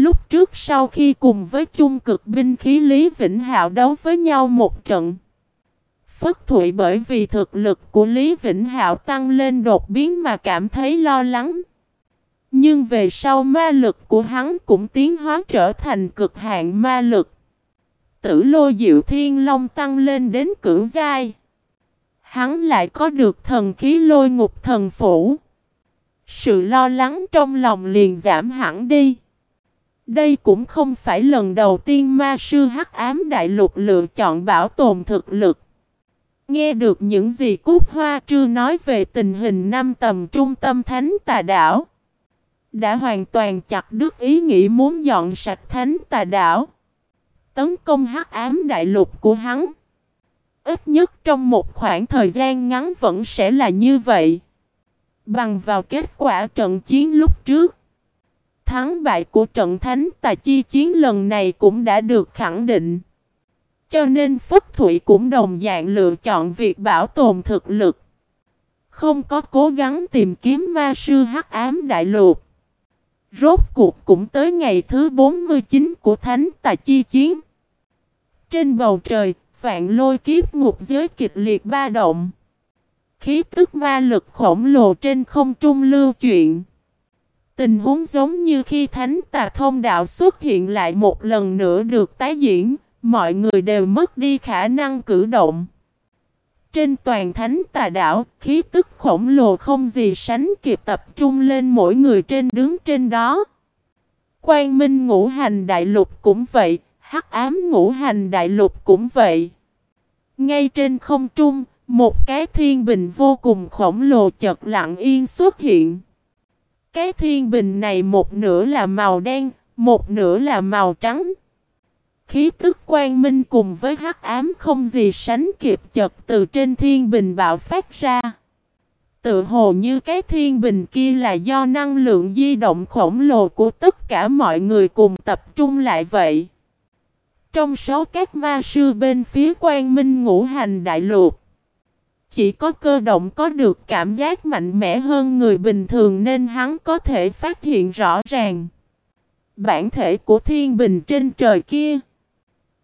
Lúc trước sau khi cùng với chung cực binh khí Lý Vĩnh Hạo đấu với nhau một trận. Phất Thụy bởi vì thực lực của Lý Vĩnh Hạo tăng lên đột biến mà cảm thấy lo lắng. Nhưng về sau ma lực của hắn cũng tiến hóa trở thành cực hạn ma lực. Tử lôi diệu thiên long tăng lên đến cửu giai. Hắn lại có được thần khí lôi ngục thần phủ. Sự lo lắng trong lòng liền giảm hẳn đi. Đây cũng không phải lần đầu tiên ma sư hắc ám đại lục lựa chọn bảo tồn thực lực. Nghe được những gì Cúc Hoa Trư nói về tình hình năm tầm trung tâm thánh tà đảo. Đã hoàn toàn chặt đứt ý nghĩ muốn dọn sạch thánh tà đảo. Tấn công hắc ám đại lục của hắn. Ít nhất trong một khoảng thời gian ngắn vẫn sẽ là như vậy. Bằng vào kết quả trận chiến lúc trước. Thắng bại của trận thánh tà chi chiến lần này cũng đã được khẳng định. Cho nên phúc Thụy cũng đồng dạng lựa chọn việc bảo tồn thực lực. Không có cố gắng tìm kiếm ma sư hắc ám đại lục. Rốt cuộc cũng tới ngày thứ 49 của Thánh Tà Chi Chiến. Trên bầu trời, vạn lôi kiếp ngục giới kịch liệt ba động. Khí tức ma lực khổng lồ trên không trung lưu chuyện. Tình huống giống như khi Thánh Tà Thông Đạo xuất hiện lại một lần nữa được tái diễn, mọi người đều mất đi khả năng cử động. Trên toàn thánh tà đảo, khí tức khổng lồ không gì sánh kịp tập trung lên mỗi người trên đứng trên đó. Quang Minh ngũ hành đại lục cũng vậy, hắc ám ngũ hành đại lục cũng vậy. Ngay trên không trung, một cái thiên bình vô cùng khổng lồ chật lặng yên xuất hiện. Cái thiên bình này một nửa là màu đen, một nửa là màu trắng. Khí tức quang minh cùng với hắc ám không gì sánh kịp chật từ trên thiên bình bạo phát ra. Tự hồ như cái thiên bình kia là do năng lượng di động khổng lồ của tất cả mọi người cùng tập trung lại vậy. Trong số các ma sư bên phía quang minh ngũ hành đại lục, chỉ có cơ động có được cảm giác mạnh mẽ hơn người bình thường nên hắn có thể phát hiện rõ ràng. Bản thể của thiên bình trên trời kia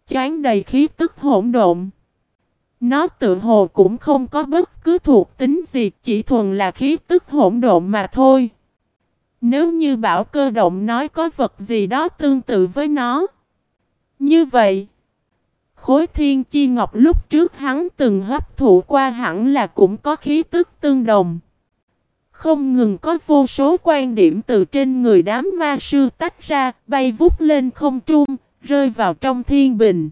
chán đầy khí tức hỗn độn. Nó tự hồ cũng không có bất cứ thuộc tính gì, chỉ thuần là khí tức hỗn độn mà thôi. Nếu như bảo cơ động nói có vật gì đó tương tự với nó. Như vậy, khối thiên chi ngọc lúc trước hắn từng hấp thụ qua hẳn là cũng có khí tức tương đồng. Không ngừng có vô số quan điểm từ trên người đám ma sư tách ra, bay vút lên không trung, rơi vào trong thiên bình.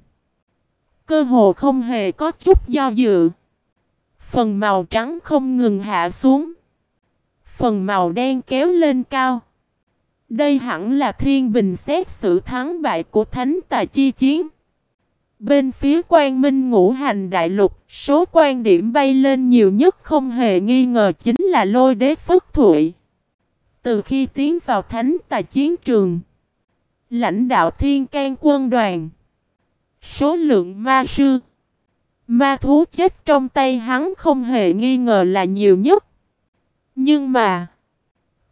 Cơ hồ không hề có chút do dự. Phần màu trắng không ngừng hạ xuống. Phần màu đen kéo lên cao. Đây hẳn là thiên bình xét xử thắng bại của thánh tà chi chiến. Bên phía quan minh ngũ hành đại lục, số quan điểm bay lên nhiều nhất không hề nghi ngờ chính là lôi đế phất thụy. Từ khi tiến vào thánh tài chiến trường, Lãnh đạo thiên can quân đoàn. Số lượng ma sư. Ma thú chết trong tay hắn không hề nghi ngờ là nhiều nhất. Nhưng mà.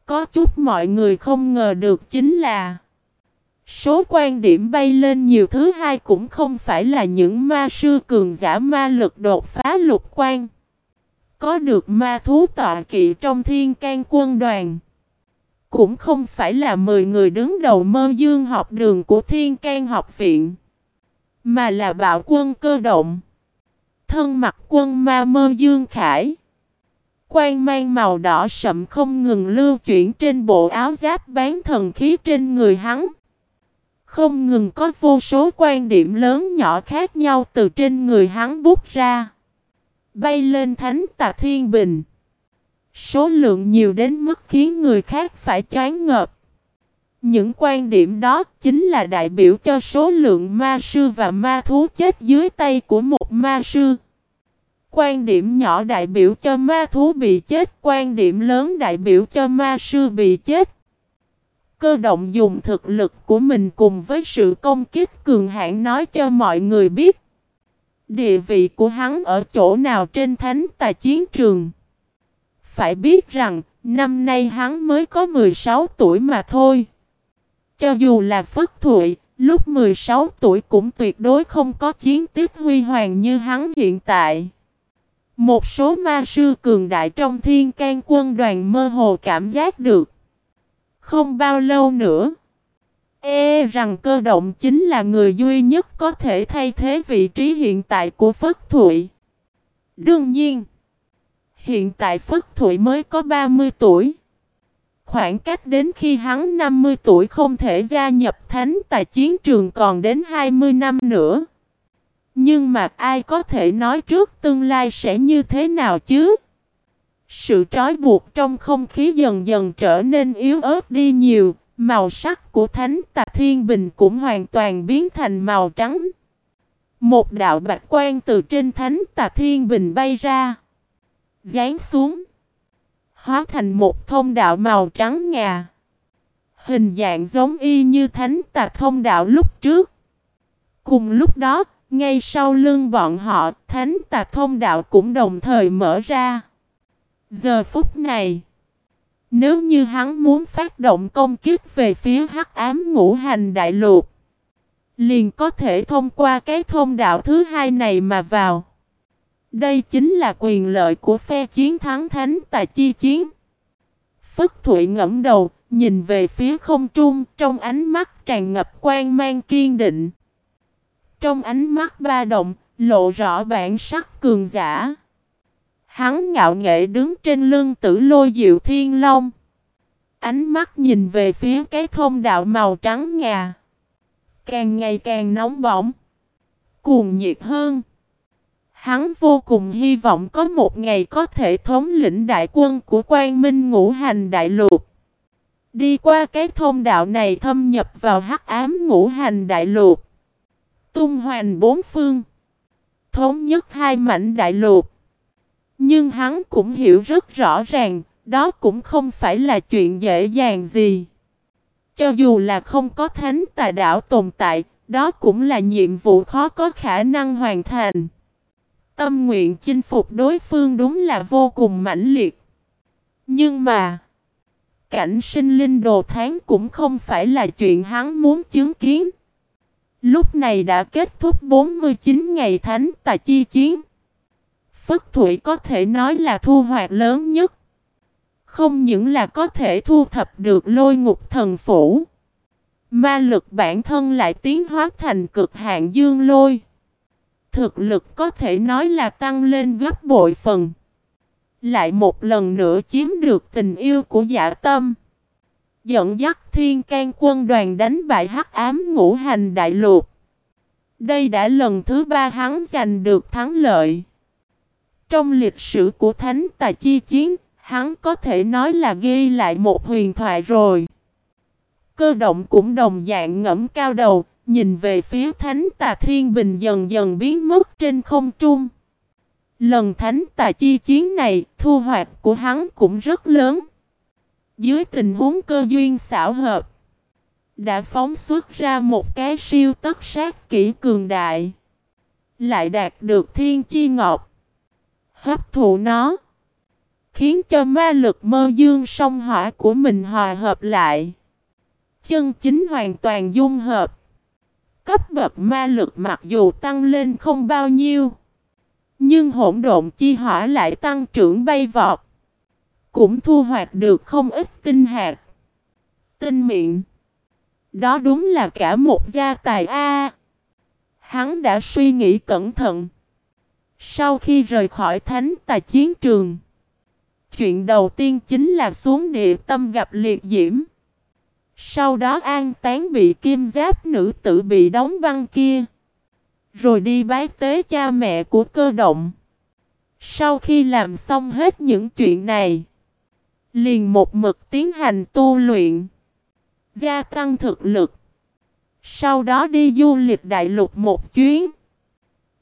Có chút mọi người không ngờ được chính là. Số quan điểm bay lên nhiều thứ hai cũng không phải là những ma sư cường giả ma lực đột phá lục quan. Có được ma thú tọa kỵ trong thiên can quân đoàn. Cũng không phải là 10 người đứng đầu mơ dương học đường của Thiên can học viện. Mà là bạo quân cơ động. Thân mặt quân ma mơ dương khải. Quan mang màu đỏ sậm không ngừng lưu chuyển trên bộ áo giáp bán thần khí trên người hắn. Không ngừng có vô số quan điểm lớn nhỏ khác nhau từ trên người hắn bút ra. Bay lên thánh tà thiên bình. Số lượng nhiều đến mức khiến người khác phải choáng ngợp. Những quan điểm đó chính là đại biểu cho số lượng ma sư và ma thú chết dưới tay của một ma sư. Quan điểm nhỏ đại biểu cho ma thú bị chết, quan điểm lớn đại biểu cho ma sư bị chết. Cơ động dùng thực lực của mình cùng với sự công kích cường hãn nói cho mọi người biết. Địa vị của hắn ở chỗ nào trên thánh tà chiến trường. Phải biết rằng, năm nay hắn mới có 16 tuổi mà thôi. Cho dù là Phất Thụy, lúc 16 tuổi cũng tuyệt đối không có chiến tích huy hoàng như hắn hiện tại. Một số ma sư cường đại trong thiên can quân đoàn mơ hồ cảm giác được. Không bao lâu nữa. E rằng cơ động chính là người duy nhất có thể thay thế vị trí hiện tại của Phất Thụy. Đương nhiên, hiện tại Phất Thụy mới có 30 tuổi. Khoảng cách đến khi hắn 50 tuổi không thể gia nhập thánh tại chiến trường còn đến 20 năm nữa. Nhưng mà ai có thể nói trước tương lai sẽ như thế nào chứ? Sự trói buộc trong không khí dần dần trở nên yếu ớt đi nhiều, màu sắc của thánh tà thiên bình cũng hoàn toàn biến thành màu trắng. Một đạo bạch quan từ trên thánh tà thiên bình bay ra, dán xuống, hóa thành một thông đạo màu trắng ngà. Hình dạng giống y như thánh tà thông đạo lúc trước. Cùng lúc đó, ngay sau lưng bọn họ, thánh tà thông đạo cũng đồng thời mở ra. Giờ phút này, nếu như hắn muốn phát động công kích về phía hắc ám ngũ hành đại lục, liền có thể thông qua cái thông đạo thứ hai này mà vào. Đây chính là quyền lợi của phe chiến thắng thánh tại chi chiến. Phất Thụy ngẫm đầu, nhìn về phía không trung, trong ánh mắt tràn ngập quan mang kiên định. Trong ánh mắt ba động, lộ rõ bản sắc cường giả. Hắn ngạo nghệ đứng trên lưng tử lôi diệu thiên long. Ánh mắt nhìn về phía cái thông đạo màu trắng ngà. Càng ngày càng nóng bỏng. Cuồng nhiệt hơn. Hắn vô cùng hy vọng có một ngày có thể thống lĩnh đại quân của quan minh ngũ hành đại lục. Đi qua cái thông đạo này thâm nhập vào hắc ám ngũ hành đại lục. Tung hoành bốn phương. Thống nhất hai mảnh đại lục. Nhưng hắn cũng hiểu rất rõ ràng, đó cũng không phải là chuyện dễ dàng gì. Cho dù là không có thánh tà đảo tồn tại, đó cũng là nhiệm vụ khó có khả năng hoàn thành. Tâm nguyện chinh phục đối phương đúng là vô cùng mãnh liệt. Nhưng mà, cảnh sinh linh đồ tháng cũng không phải là chuyện hắn muốn chứng kiến. Lúc này đã kết thúc 49 ngày thánh tà chi chiến. Phất Thủy có thể nói là thu hoạch lớn nhất. Không những là có thể thu thập được lôi ngục thần phủ. Ma lực bản thân lại tiến hóa thành cực hạn dương lôi. Thực lực có thể nói là tăng lên gấp bội phần. Lại một lần nữa chiếm được tình yêu của giả tâm. Dẫn dắt thiên can quân đoàn đánh bại hắc ám ngũ hành đại lục. Đây đã lần thứ ba hắn giành được thắng lợi. Trong lịch sử của Thánh Tà Chi Chiến, hắn có thể nói là ghi lại một huyền thoại rồi. Cơ động cũng đồng dạng ngẫm cao đầu, nhìn về phía Thánh Tà Thiên Bình dần dần biến mất trên không trung. Lần Thánh Tà Chi Chiến này, thu hoạch của hắn cũng rất lớn. Dưới tình huống cơ duyên xảo hợp, đã phóng xuất ra một cái siêu tất sát kỹ cường đại. Lại đạt được thiên chi ngọc. Hấp thụ nó. Khiến cho ma lực mơ dương song hỏa của mình hòa hợp lại. Chân chính hoàn toàn dung hợp. Cấp bậc ma lực mặc dù tăng lên không bao nhiêu. Nhưng hỗn độn chi hỏa lại tăng trưởng bay vọt. Cũng thu hoạch được không ít tinh hạt. Tinh miệng. Đó đúng là cả một gia tài A. hắn đã suy nghĩ cẩn thận. Sau khi rời khỏi thánh tà chiến trường. Chuyện đầu tiên chính là xuống địa tâm gặp liệt diễm. Sau đó an tán bị kim giáp nữ tử bị đóng băng kia. Rồi đi bái tế cha mẹ của cơ động. Sau khi làm xong hết những chuyện này. Liền một mực tiến hành tu luyện. Gia tăng thực lực. Sau đó đi du lịch đại lục một chuyến.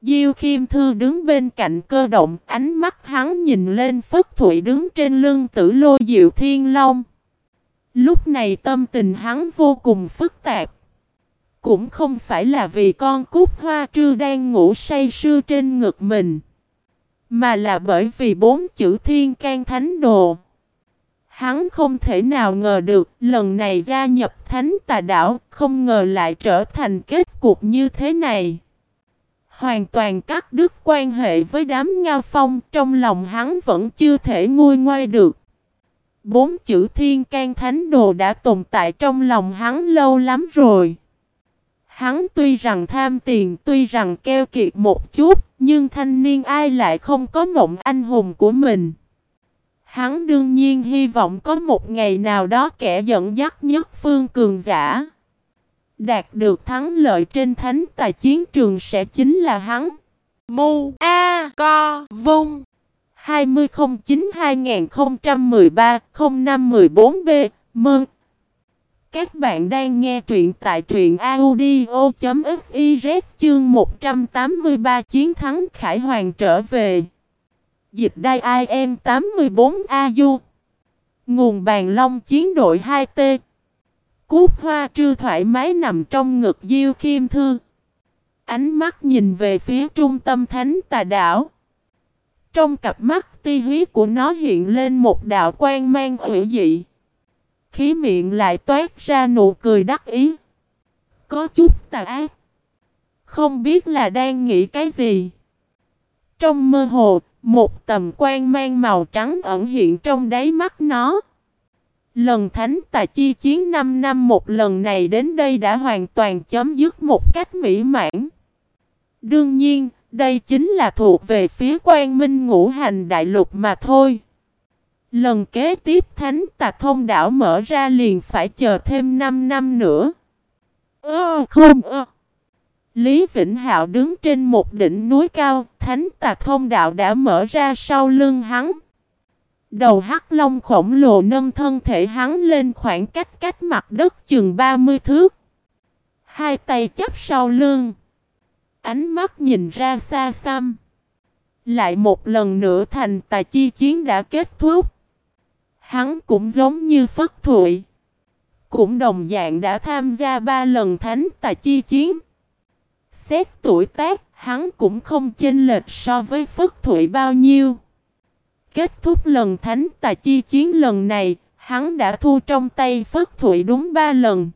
Diêu Khiêm Thư đứng bên cạnh cơ động, ánh mắt hắn nhìn lên Phất Thụy đứng trên lưng tử lôi diệu thiên long. Lúc này tâm tình hắn vô cùng phức tạp. Cũng không phải là vì con cút hoa trư đang ngủ say sưa trên ngực mình. Mà là bởi vì bốn chữ thiên can thánh đồ. Hắn không thể nào ngờ được lần này gia nhập thánh tà đảo không ngờ lại trở thành kết cục như thế này. Hoàn toàn cắt đứt quan hệ với đám Ngao Phong trong lòng hắn vẫn chưa thể nguôi ngoai được. Bốn chữ thiên can thánh đồ đã tồn tại trong lòng hắn lâu lắm rồi. Hắn tuy rằng tham tiền, tuy rằng keo kiệt một chút, nhưng thanh niên ai lại không có mộng anh hùng của mình. Hắn đương nhiên hy vọng có một ngày nào đó kẻ dẫn dắt nhất phương cường giả. Đạt được thắng lợi trên thánh tài chiến trường sẽ chính là hắn. Mu A Co Vung. 2009-2013-0514B Mơn Các bạn đang nghe truyện tại truyện audio.fiz chương 183 Chiến thắng Khải Hoàng trở về. Dịch đai IM 84AU Nguồn bàn long chiến đội 2T Cút hoa trư thoải mái nằm trong ngực Diêu Khiêm Thư. Ánh mắt nhìn về phía trung tâm thánh tà đảo Trong cặp mắt ti hí của nó hiện lên một đạo quan mang hữu dị. Khí miệng lại toát ra nụ cười đắc ý. Có chút tà ác. Không biết là đang nghĩ cái gì. Trong mơ hồ, một tầm quan mang màu trắng ẩn hiện trong đáy mắt nó. Lần thánh tà chi chiến 5 năm một lần này đến đây đã hoàn toàn chấm dứt một cách mỹ mãn. Đương nhiên, đây chính là thuộc về phía quan minh ngũ hành đại lục mà thôi. Lần kế tiếp thánh tà thông đảo mở ra liền phải chờ thêm 5 năm nữa. Ơ không ơ. Lý Vĩnh Hạo đứng trên một đỉnh núi cao, thánh tà thông đạo đã mở ra sau lưng hắn. Đầu hắc long khổng lồ nâng thân thể hắn lên khoảng cách cách mặt đất chừng 30 thước. Hai tay chắp sau lưng. Ánh mắt nhìn ra xa xăm. Lại một lần nữa thành tài chi chiến đã kết thúc. Hắn cũng giống như Phất Thụy. Cũng đồng dạng đã tham gia ba lần thánh tài chi chiến. Xét tuổi tác, hắn cũng không chênh lệch so với Phất Thụy bao nhiêu. Kết thúc lần thánh tà chi chiến lần này, hắn đã thu trong tay Phất Thụy đúng ba lần.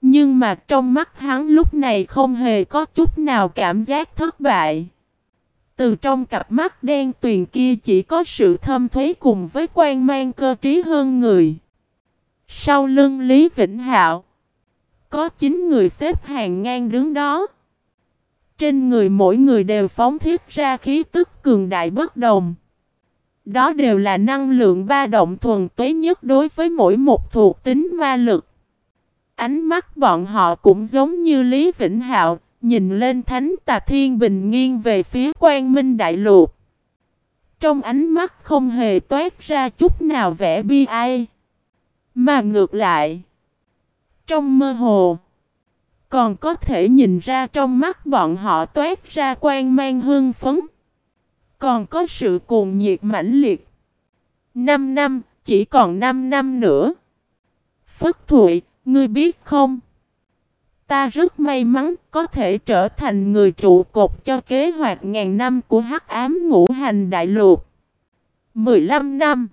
Nhưng mà trong mắt hắn lúc này không hề có chút nào cảm giác thất bại. Từ trong cặp mắt đen tuyền kia chỉ có sự thâm thuế cùng với quan mang cơ trí hơn người. Sau lưng Lý Vĩnh Hạo, có 9 người xếp hàng ngang đứng đó. Trên người mỗi người đều phóng thiết ra khí tức cường đại bất đồng. Đó đều là năng lượng ba động thuần tuế nhất đối với mỗi một thuộc tính ma lực. Ánh mắt bọn họ cũng giống như Lý Vĩnh Hạo, nhìn lên thánh tà thiên bình nghiêng về phía quan minh đại lục. Trong ánh mắt không hề toát ra chút nào vẻ bi ai. Mà ngược lại, trong mơ hồ, còn có thể nhìn ra trong mắt bọn họ toát ra quan mang hương phấn. Còn có sự cuồng nhiệt mãnh liệt. Năm năm, chỉ còn năm năm nữa. Phất Thụy, ngươi biết không? Ta rất may mắn có thể trở thành người trụ cột cho kế hoạch ngàn năm của hắc ám ngũ hành đại lục. 15 năm.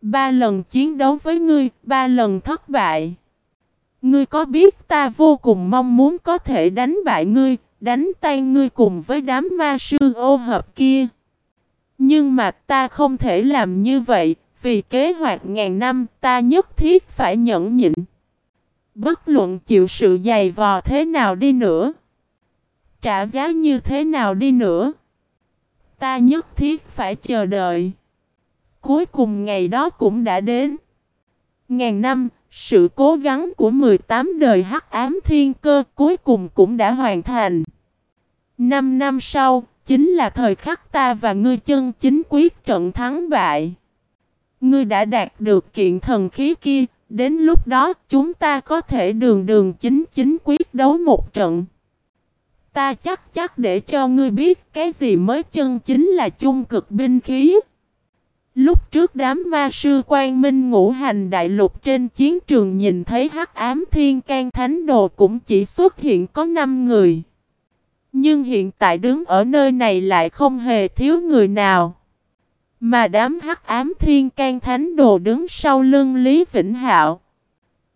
Ba lần chiến đấu với ngươi, ba lần thất bại. Ngươi có biết ta vô cùng mong muốn có thể đánh bại ngươi, đánh tan ngươi cùng với đám ma sư ô hợp kia. Nhưng mà ta không thể làm như vậy, vì kế hoạch ngàn năm ta nhất thiết phải nhẫn nhịn. Bất luận chịu sự dày vò thế nào đi nữa, trả giá như thế nào đi nữa, ta nhất thiết phải chờ đợi. Cuối cùng ngày đó cũng đã đến. Ngàn năm, sự cố gắng của 18 đời hắc ám thiên cơ cuối cùng cũng đã hoàn thành. Năm năm sau, chính là thời khắc ta và ngươi chân chính quyết trận thắng bại. Ngươi đã đạt được kiện thần khí kia, đến lúc đó chúng ta có thể đường đường chính chính quyết đấu một trận. Ta chắc chắc để cho ngươi biết cái gì mới chân chính là chung cực binh khí. Lúc trước đám ma sư quan minh ngũ hành đại lục trên chiến trường nhìn thấy hắc ám thiên can thánh đồ cũng chỉ xuất hiện có 5 người. Nhưng hiện tại đứng ở nơi này lại không hề thiếu người nào. Mà đám hắc ám thiên can thánh đồ đứng sau lưng Lý Vĩnh Hạo.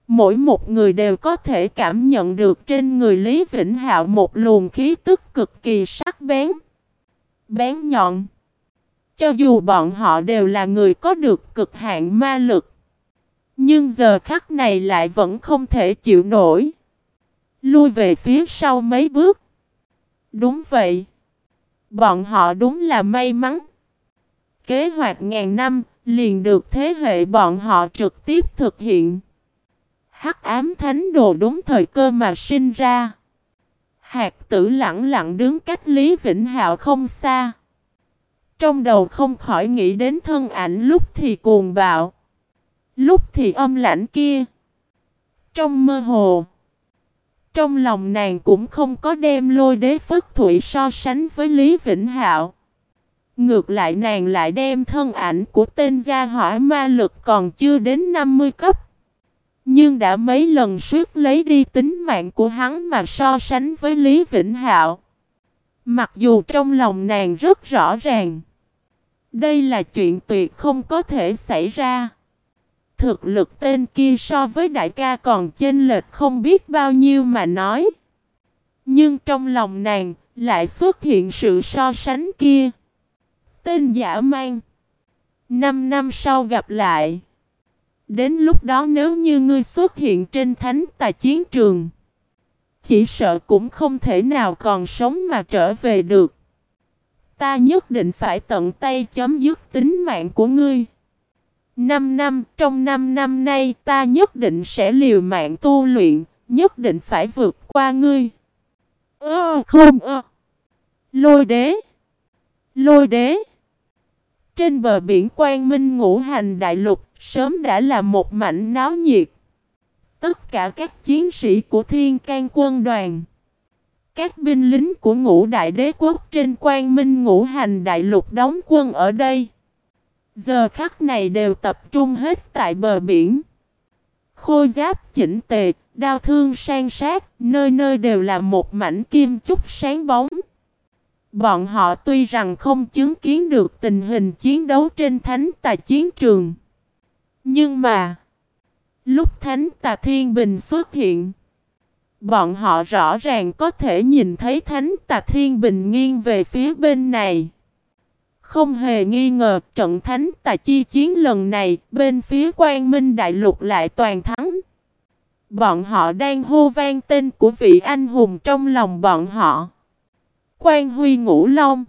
Mỗi một người đều có thể cảm nhận được trên người Lý Vĩnh Hạo một luồng khí tức cực kỳ sắc bén. Bén nhọn. Cho dù bọn họ đều là người có được cực hạn ma lực. Nhưng giờ khắc này lại vẫn không thể chịu nổi. Lui về phía sau mấy bước. Đúng vậy. Bọn họ đúng là may mắn. Kế hoạch ngàn năm liền được thế hệ bọn họ trực tiếp thực hiện. Hắc ám thánh đồ đúng thời cơ mà sinh ra. Hạt tử lặng lặng đứng cách Lý Vĩnh Hạo không xa. Trong đầu không khỏi nghĩ đến thân ảnh lúc thì cuồng bạo. Lúc thì âm lãnh kia. Trong mơ hồ. Trong lòng nàng cũng không có đem lôi đế phất thủy so sánh với Lý Vĩnh Hạo. Ngược lại nàng lại đem thân ảnh của tên gia hỏa ma lực còn chưa đến 50 cấp. Nhưng đã mấy lần suýt lấy đi tính mạng của hắn mà so sánh với Lý Vĩnh Hạo. Mặc dù trong lòng nàng rất rõ ràng. Đây là chuyện tuyệt không có thể xảy ra. Thực lực tên kia so với đại ca còn chênh lệch không biết bao nhiêu mà nói. Nhưng trong lòng nàng lại xuất hiện sự so sánh kia. Tên giả mang. Năm năm sau gặp lại. Đến lúc đó nếu như ngươi xuất hiện trên thánh tài chiến trường. Chỉ sợ cũng không thể nào còn sống mà trở về được. Ta nhất định phải tận tay chấm dứt tính mạng của ngươi. Năm năm, trong năm năm nay ta nhất định sẽ liều mạng tu luyện, nhất định phải vượt qua ngươi. Ơ không ơ. Lôi đế. Lôi đế. Trên bờ biển quang minh ngũ hành đại lục, sớm đã là một mảnh náo nhiệt. Tất cả các chiến sĩ của thiên can quân đoàn. Các binh lính của ngũ đại đế quốc trên quang minh ngũ hành đại lục đóng quân ở đây. Giờ khắc này đều tập trung hết tại bờ biển. Khôi giáp chỉnh tề, đao thương sang sát, nơi nơi đều là một mảnh kim chúc sáng bóng. Bọn họ tuy rằng không chứng kiến được tình hình chiến đấu trên thánh tài chiến trường. Nhưng mà, lúc thánh tà thiên bình xuất hiện, bọn họ rõ ràng có thể nhìn thấy thánh tà thiên bình nghiêng về phía bên này. Không hề nghi ngờ trận thánh tà chi chiến lần này bên phía quan minh đại lục lại toàn thắng. Bọn họ đang hô vang tên của vị anh hùng trong lòng bọn họ. Quan Huy Ngũ Long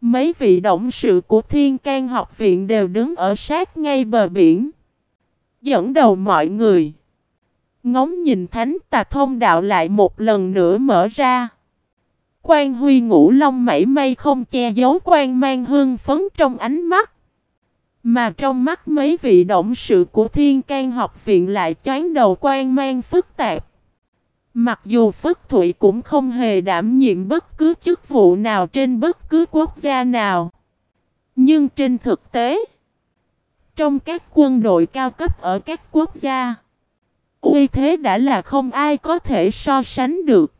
Mấy vị động sự của Thiên can học viện đều đứng ở sát ngay bờ biển. Dẫn đầu mọi người. Ngóng nhìn thánh tà thông đạo lại một lần nữa mở ra. Quan Huy Ngũ Long mảy may không che giấu quan mang hương phấn trong ánh mắt. Mà trong mắt mấy vị động sự của Thiên can học viện lại chán đầu quan mang phức tạp. Mặc dù Phất Thụy cũng không hề đảm nhiệm bất cứ chức vụ nào trên bất cứ quốc gia nào. Nhưng trên thực tế, trong các quân đội cao cấp ở các quốc gia, uy thế đã là không ai có thể so sánh được.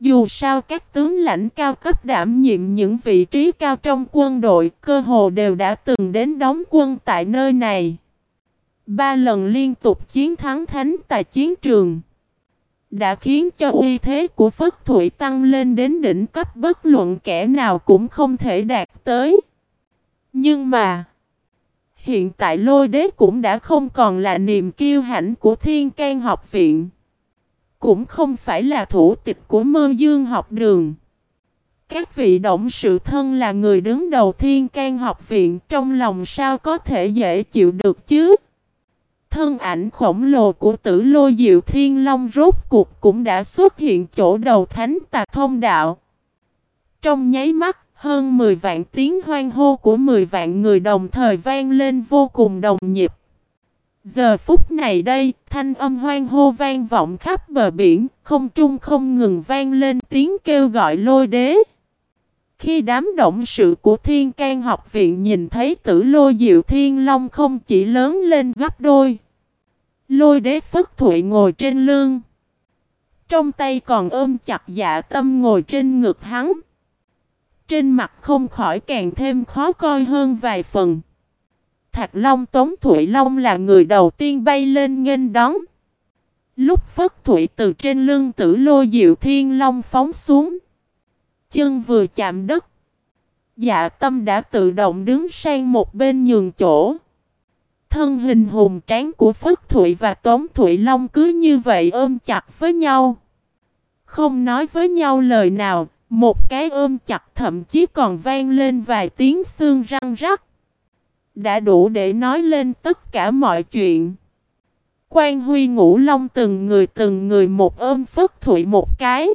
Dù sao các tướng lãnh cao cấp đảm nhiệm những vị trí cao trong quân đội cơ hồ đều đã từng đến đóng quân tại nơi này. Ba lần liên tục chiến thắng thánh tại chiến trường đã khiến cho uy thế của Phất Thụy tăng lên đến đỉnh cấp bất luận kẻ nào cũng không thể đạt tới. Nhưng mà, hiện tại lôi đế cũng đã không còn là niềm kiêu hãnh của Thiên can học viện. Cũng không phải là thủ tịch của mơ dương học đường. Các vị động sự thân là người đứng đầu Thiên can học viện trong lòng sao có thể dễ chịu được chứ? Thân ảnh khổng lồ của tử lôi diệu thiên long rốt cuộc cũng đã xuất hiện chỗ đầu thánh tà thông đạo. Trong nháy mắt, hơn 10 vạn tiếng hoang hô của 10 vạn người đồng thời vang lên vô cùng đồng nhịp. Giờ phút này đây, thanh âm hoang hô vang vọng khắp bờ biển, không trung không ngừng vang lên tiếng kêu gọi lôi đế. Khi đám động sự của Thiên can học viện nhìn thấy tử lôi diệu thiên long không chỉ lớn lên gấp đôi. Lôi đế phất thụy ngồi trên lưng. Trong tay còn ôm chặt dạ tâm ngồi trên ngực hắn. Trên mặt không khỏi càng thêm khó coi hơn vài phần. Thạch Long Tống Thụy Long là người đầu tiên bay lên nghênh đón. Lúc Phất Thụy từ trên lưng tử lô diệu thiên long phóng xuống. Chân vừa chạm đất. Dạ tâm đã tự động đứng sang một bên nhường chỗ. Thân hình hùng tráng của Phất Thụy và Tống Thụy Long cứ như vậy ôm chặt với nhau. Không nói với nhau lời nào, một cái ôm chặt thậm chí còn vang lên vài tiếng xương răng rắc. Đã đủ để nói lên tất cả mọi chuyện. Quan Huy ngũ long từng người từng người một ôm Phất Thụy một cái.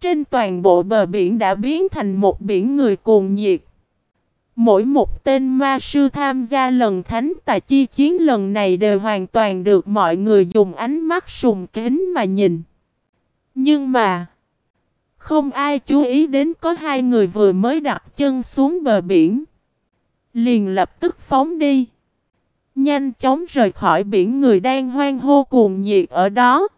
Trên toàn bộ bờ biển đã biến thành một biển người cuồng nhiệt. Mỗi một tên ma sư tham gia lần thánh tà chi chiến lần này đều hoàn toàn được mọi người dùng ánh mắt sùng kính mà nhìn. Nhưng mà, không ai chú ý đến có hai người vừa mới đặt chân xuống bờ biển. Liền lập tức phóng đi. Nhanh chóng rời khỏi biển người đang hoang hô cuồng nhiệt ở đó.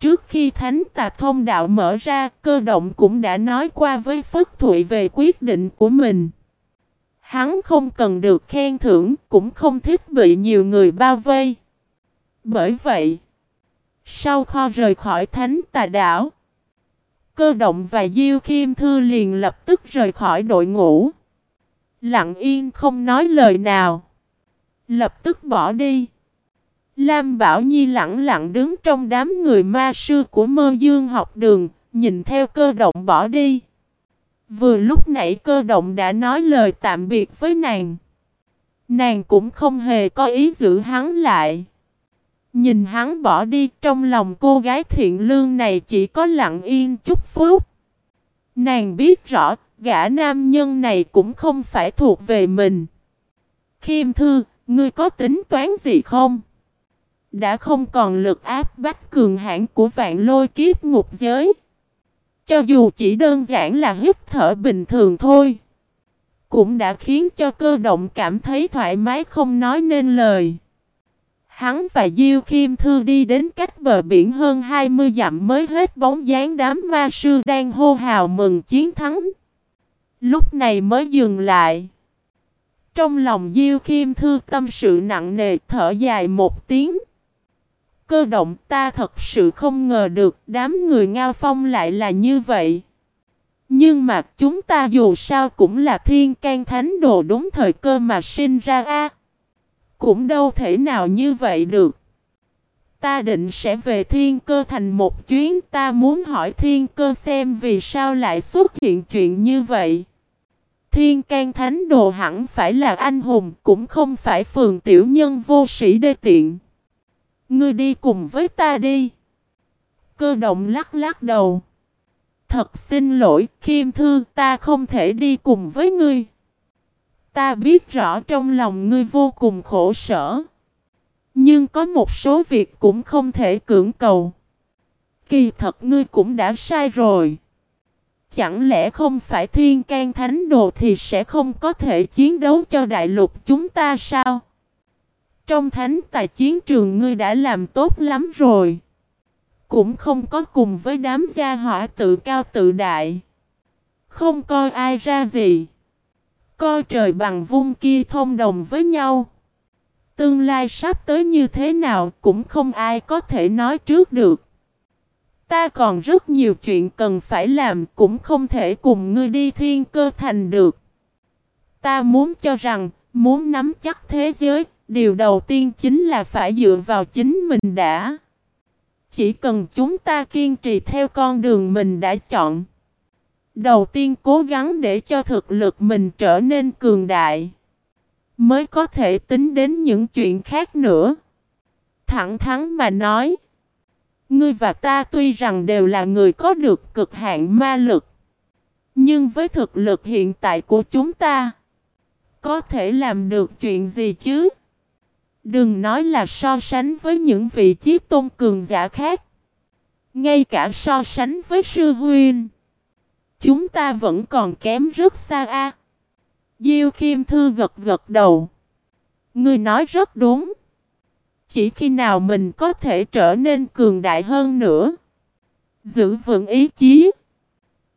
Trước khi Thánh Tà Thông Đạo mở ra, cơ động cũng đã nói qua với Phất Thụy về quyết định của mình. Hắn không cần được khen thưởng, cũng không thích bị nhiều người bao vây. Bởi vậy, sau kho rời khỏi Thánh Tà Đảo, cơ động và Diêu Khiêm Thư liền lập tức rời khỏi đội ngũ. Lặng yên không nói lời nào. Lập tức bỏ đi. Lam Bảo Nhi lặng lặng đứng trong đám người ma sư của mơ dương học đường, nhìn theo cơ động bỏ đi. Vừa lúc nãy cơ động đã nói lời tạm biệt với nàng. Nàng cũng không hề có ý giữ hắn lại. Nhìn hắn bỏ đi trong lòng cô gái thiện lương này chỉ có lặng yên chút phút. Nàng biết rõ gã nam nhân này cũng không phải thuộc về mình. Khiêm thư, ngươi có tính toán gì không? Đã không còn lực áp bách cường hãn của vạn lôi kiếp ngục giới. Cho dù chỉ đơn giản là hít thở bình thường thôi. Cũng đã khiến cho cơ động cảm thấy thoải mái không nói nên lời. Hắn và Diêu Khiêm Thư đi đến cách bờ biển hơn 20 dặm mới hết bóng dáng đám ma sư đang hô hào mừng chiến thắng. Lúc này mới dừng lại. Trong lòng Diêu Khiêm Thư tâm sự nặng nề, thở dài một tiếng. Cơ động, ta thật sự không ngờ được đám người Ngao Phong lại là như vậy. Nhưng mà chúng ta dù sao cũng là thiên can thánh đồ đúng thời cơ mà sinh ra a cũng đâu thể nào như vậy được. Ta định sẽ về thiên cơ thành một chuyến ta muốn hỏi thiên cơ xem vì sao lại xuất hiện chuyện như vậy. Thiên can thánh đồ hẳn phải là anh hùng cũng không phải phường tiểu nhân vô sĩ đê tiện. Ngươi đi cùng với ta đi. Cơ động lắc lắc đầu. Thật xin lỗi, kim Thư, ta không thể đi cùng với ngươi. Ta biết rõ trong lòng ngươi vô cùng khổ sở. Nhưng có một số việc cũng không thể cưỡng cầu. Kỳ thật ngươi cũng đã sai rồi. Chẳng lẽ không phải thiên can thánh đồ thì sẽ không có thể chiến đấu cho đại lục chúng ta sao? Trong thánh tài chiến trường ngươi đã làm tốt lắm rồi. Cũng không có cùng với đám gia hỏa tự cao tự đại. Không coi ai ra gì. Coi trời bằng vung kia thông đồng với nhau. Tương lai sắp tới như thế nào cũng không ai có thể nói trước được. Ta còn rất nhiều chuyện cần phải làm cũng không thể cùng ngươi đi thiên cơ thành được. Ta muốn cho rằng, muốn nắm chắc thế giới, điều đầu tiên chính là phải dựa vào chính mình đã. Chỉ cần chúng ta kiên trì theo con đường mình đã chọn. Đầu tiên cố gắng để cho thực lực mình trở nên cường đại. Mới có thể tính đến những chuyện khác nữa. Thẳng thắn mà nói. Ngươi và ta tuy rằng đều là người có được cực hạn ma lực. Nhưng với thực lực hiện tại của chúng ta. Có thể làm được chuyện gì chứ? Đừng nói là so sánh với những vị chiếc tôn cường giả khác. Ngay cả so sánh với sư huynh. Chúng ta vẫn còn kém rất xa a. Diêu Khiêm Thư gật gật đầu. Ngươi nói rất đúng. Chỉ khi nào mình có thể trở nên cường đại hơn nữa. Giữ vững ý chí.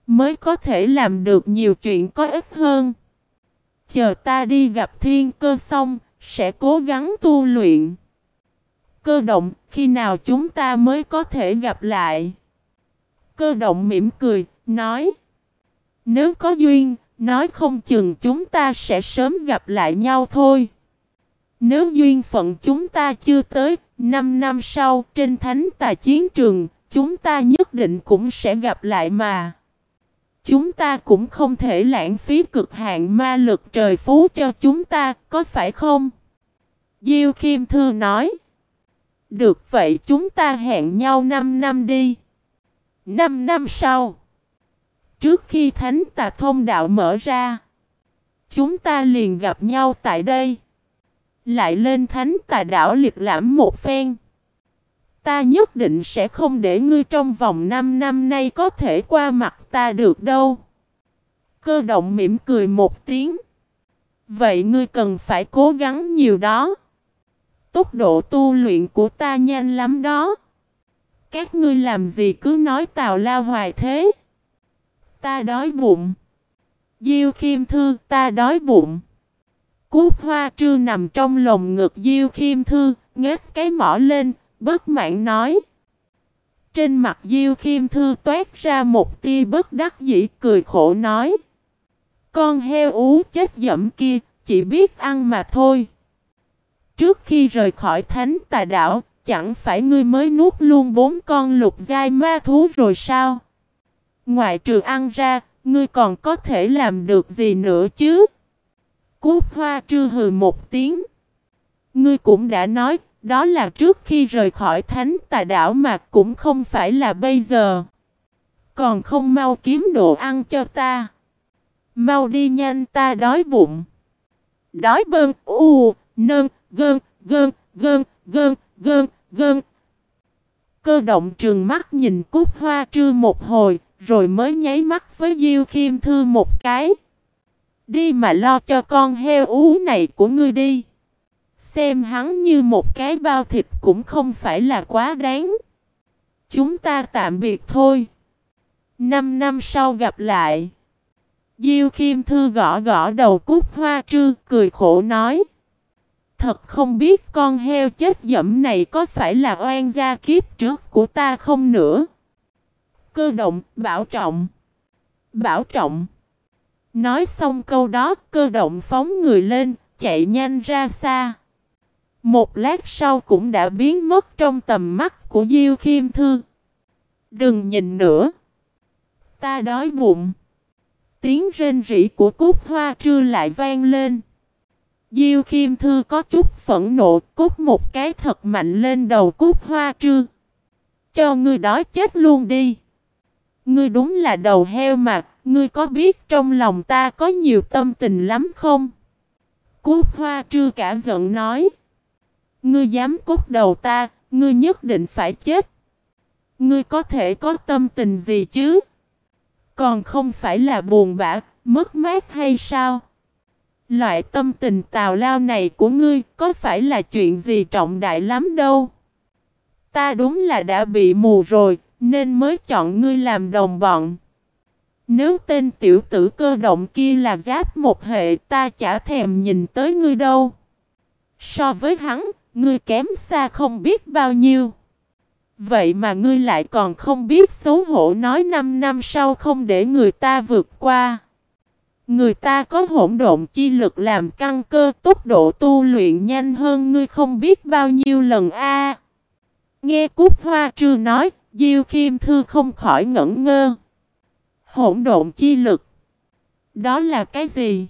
mới có thể làm được nhiều chuyện có ích hơn. Chờ ta đi gặp thiên cơ xong, sẽ cố gắng tu luyện. Cơ động, khi nào chúng ta mới có thể gặp lại? Cơ động mỉm cười, nói. Nếu có duyên, nói không chừng chúng ta sẽ sớm gặp lại nhau thôi. Nếu duyên phận chúng ta chưa tới, 5 năm sau trên thánh tà chiến trường, chúng ta nhất định cũng sẽ gặp lại mà. Chúng ta cũng không thể lãng phí cực hạn ma lực trời phú cho chúng ta, có phải không? Diêu Kim Thư nói. Được vậy chúng ta hẹn nhau 5 năm đi. 5 năm sau. Trước khi thánh tà thông đạo mở ra. Chúng ta liền gặp nhau tại đây. Lại lên thánh tà đảo liệt lãm một phen. Ta nhất định sẽ không để ngươi trong vòng 5 năm nay có thể qua mặt ta được đâu. Cơ động mỉm cười một tiếng. Vậy ngươi cần phải cố gắng nhiều đó. Tốc độ tu luyện của ta nhanh lắm đó. Các ngươi làm gì cứ nói tào lao hoài thế. Ta đói bụng. Diêu Khiêm Thư, ta đói bụng. Cút hoa trư nằm trong lồng ngực Diêu Khiêm Thư, nghếch cái mỏ lên, bất mãn nói. Trên mặt Diêu Khiêm Thư toát ra một tia bất đắc dĩ cười khổ nói. Con heo ú chết dẫm kia, chỉ biết ăn mà thôi. Trước khi rời khỏi thánh tà đảo, chẳng phải ngươi mới nuốt luôn bốn con lục giai ma thú rồi sao? Ngoại trừ ăn ra, ngươi còn có thể làm được gì nữa chứ? cúc hoa trư hừ một tiếng. Ngươi cũng đã nói, đó là trước khi rời khỏi thánh tà đảo mà cũng không phải là bây giờ. Còn không mau kiếm đồ ăn cho ta. Mau đi nhanh ta đói bụng. Đói bơn, u, nơn, gơn, gơn, gơn, gơn, gơn, gơn. Cơ động trường mắt nhìn cúc hoa trư một hồi, rồi mới nháy mắt với Diêu Khiêm Thư một cái. Đi mà lo cho con heo ú này của ngươi đi. Xem hắn như một cái bao thịt cũng không phải là quá đáng. Chúng ta tạm biệt thôi. Năm năm sau gặp lại. Diêu Khiêm Thư gõ gõ đầu cúc hoa trư, cười khổ nói. Thật không biết con heo chết dẫm này có phải là oan gia kiếp trước của ta không nữa. Cơ động, bảo trọng. Bảo trọng. Nói xong câu đó, cơ động phóng người lên, chạy nhanh ra xa. Một lát sau cũng đã biến mất trong tầm mắt của Diêu Khiêm Thư. Đừng nhìn nữa. Ta đói bụng. Tiếng rên rỉ của cúc hoa trư lại vang lên. Diêu Khiêm Thư có chút phẫn nộ cút một cái thật mạnh lên đầu cúc hoa trư. Cho ngươi đói chết luôn đi. Ngươi đúng là đầu heo mà, ngươi có biết trong lòng ta có nhiều tâm tình lắm không? Cúc hoa trư cả giận nói. Ngươi dám cút đầu ta, ngươi nhất định phải chết. Ngươi có thể có tâm tình gì chứ? Còn không phải là buồn bã, mất mát hay sao? Loại tâm tình tào lao này của ngươi có phải là chuyện gì trọng đại lắm đâu? Ta đúng là đã bị mù rồi, nên mới chọn ngươi làm đồng bọn. Nếu tên tiểu tử cơ động kia là giáp một hệ ta chả thèm nhìn tới ngươi đâu. So với hắn, ngươi kém xa không biết bao nhiêu. Vậy mà ngươi lại còn không biết xấu hổ nói 5 năm sau không để người ta vượt qua. Người ta có hỗn độn chi lực làm căn cơ tốc độ tu luyện nhanh hơn ngươi không biết bao nhiêu lần a. Nghe Cúc Hoa Trư nói, Diêu Khiêm Thư không khỏi ngẩn ngơ. Hỗn độn chi lực. Đó là cái gì?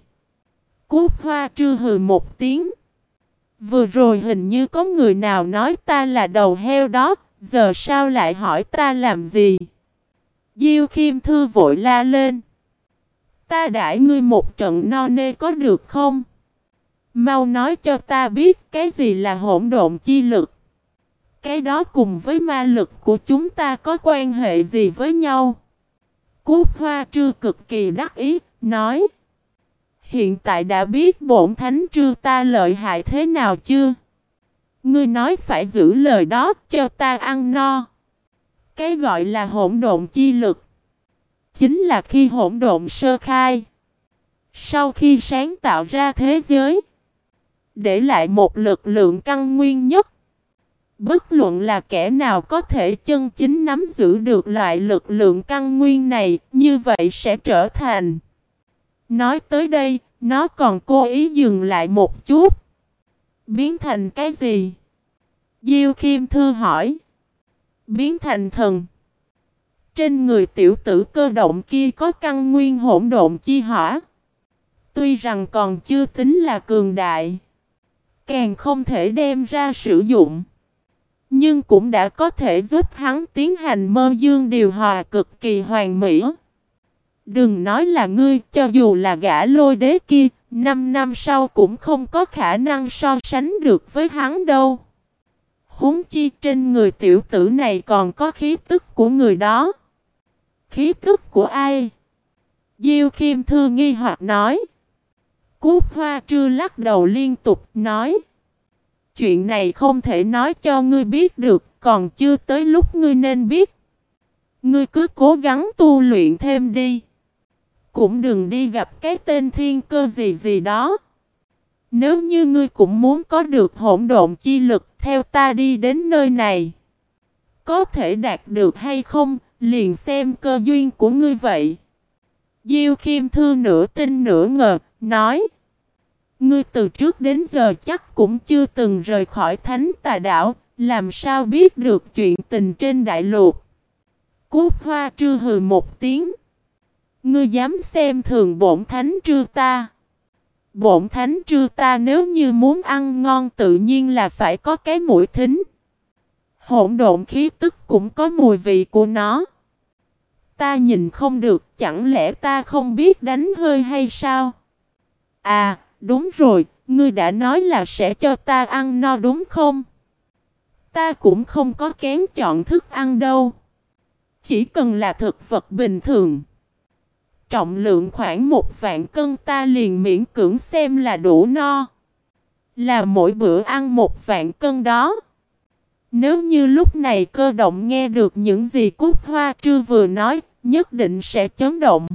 Cúc Hoa Trư hừ một tiếng. Vừa rồi hình như có người nào nói ta là đầu heo đó, giờ sao lại hỏi ta làm gì? Diêu Khiêm Thư vội la lên. Ta đãi ngươi một trận no nê có được không? Mau nói cho ta biết cái gì là hỗn độn chi lực. Cái đó cùng với ma lực của chúng ta có quan hệ gì với nhau? Cút hoa trư cực kỳ đắc ý, nói. Hiện tại đã biết bổn thánh trư ta lợi hại thế nào chưa? Ngươi nói phải giữ lời đó cho ta ăn no. Cái gọi là hỗn độn chi lực chính là khi hỗn độn sơ khai. Sau khi sáng tạo ra thế giới, để lại một lực lượng căn nguyên nhất. Bất luận là kẻ nào có thể chân chính nắm giữ được loại lực lượng căn nguyên này, như vậy sẽ trở thành. Nói tới đây, nó còn cố ý dừng lại một chút. Biến thành cái gì? Diêu Kim Thư hỏi. Biến thành thần. Trên người tiểu tử cơ động kia có căn nguyên hỗn độn chi hỏa. Tuy rằng còn chưa tính là cường đại. Càng không thể đem ra sử dụng. Nhưng cũng đã có thể giúp hắn tiến hành mơ dương điều hòa cực kỳ hoàn mỹ. Đừng nói là ngươi, cho dù là gã lôi đế kia, năm năm sau cũng không có khả năng so sánh được với hắn đâu. Húng chi trên người tiểu tử này còn có khí tức của người đó. Khí tức của ai? Diêu Kim Thư nghi hoặc nói. cúc hoa trư lắc đầu liên tục nói. Chuyện này không thể nói cho ngươi biết được, còn chưa tới lúc ngươi nên biết. Ngươi cứ cố gắng tu luyện thêm đi. Cũng đừng đi gặp cái tên thiên cơ gì gì đó. Nếu như ngươi cũng muốn có được hỗn độn chi lực theo ta đi đến nơi này. Có thể đạt được hay không, liền xem cơ duyên của ngươi vậy. Diêu Khiêm Thư nửa tin nửa ngờ, nói. Ngươi từ trước đến giờ chắc cũng chưa từng rời khỏi thánh tà đảo, làm sao biết được chuyện tình trên đại lục. Cút hoa trư hừ một tiếng. Ngươi dám xem thường bổn thánh trư ta. Bổn thánh trư ta nếu như muốn ăn ngon tự nhiên là phải có cái mũi thính. Hỗn độn khí tức cũng có mùi vị của nó. Ta nhìn không được, chẳng lẽ ta không biết đánh hơi hay sao? À, đúng rồi, ngươi đã nói là sẽ cho ta ăn no đúng không? Ta cũng không có kén chọn thức ăn đâu. Chỉ cần là thực vật bình thường. Trọng lượng khoảng một vạn cân ta liền miễn cưỡng xem là đủ no. Là mỗi bữa ăn một vạn cân đó. Nếu như lúc này cơ động nghe được những gì Cúc Hoa Trư vừa nói, nhất định sẽ chấn động.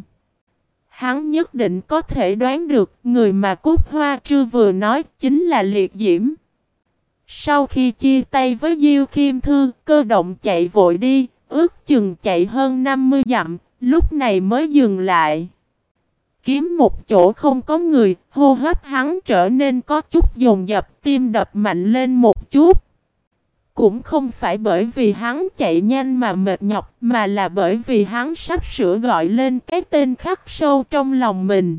Hắn nhất định có thể đoán được người mà Cúc Hoa Trư vừa nói chính là Liệt Diễm. Sau khi chia tay với Diêu Kim Thư, cơ động chạy vội đi, ước chừng chạy hơn 50 dặm, lúc này mới dừng lại. Kiếm một chỗ không có người, hô hấp hắn trở nên có chút dồn dập, tim đập mạnh lên một chút. Cũng không phải bởi vì hắn chạy nhanh mà mệt nhọc, mà là bởi vì hắn sắp sửa gọi lên cái tên khắc sâu trong lòng mình.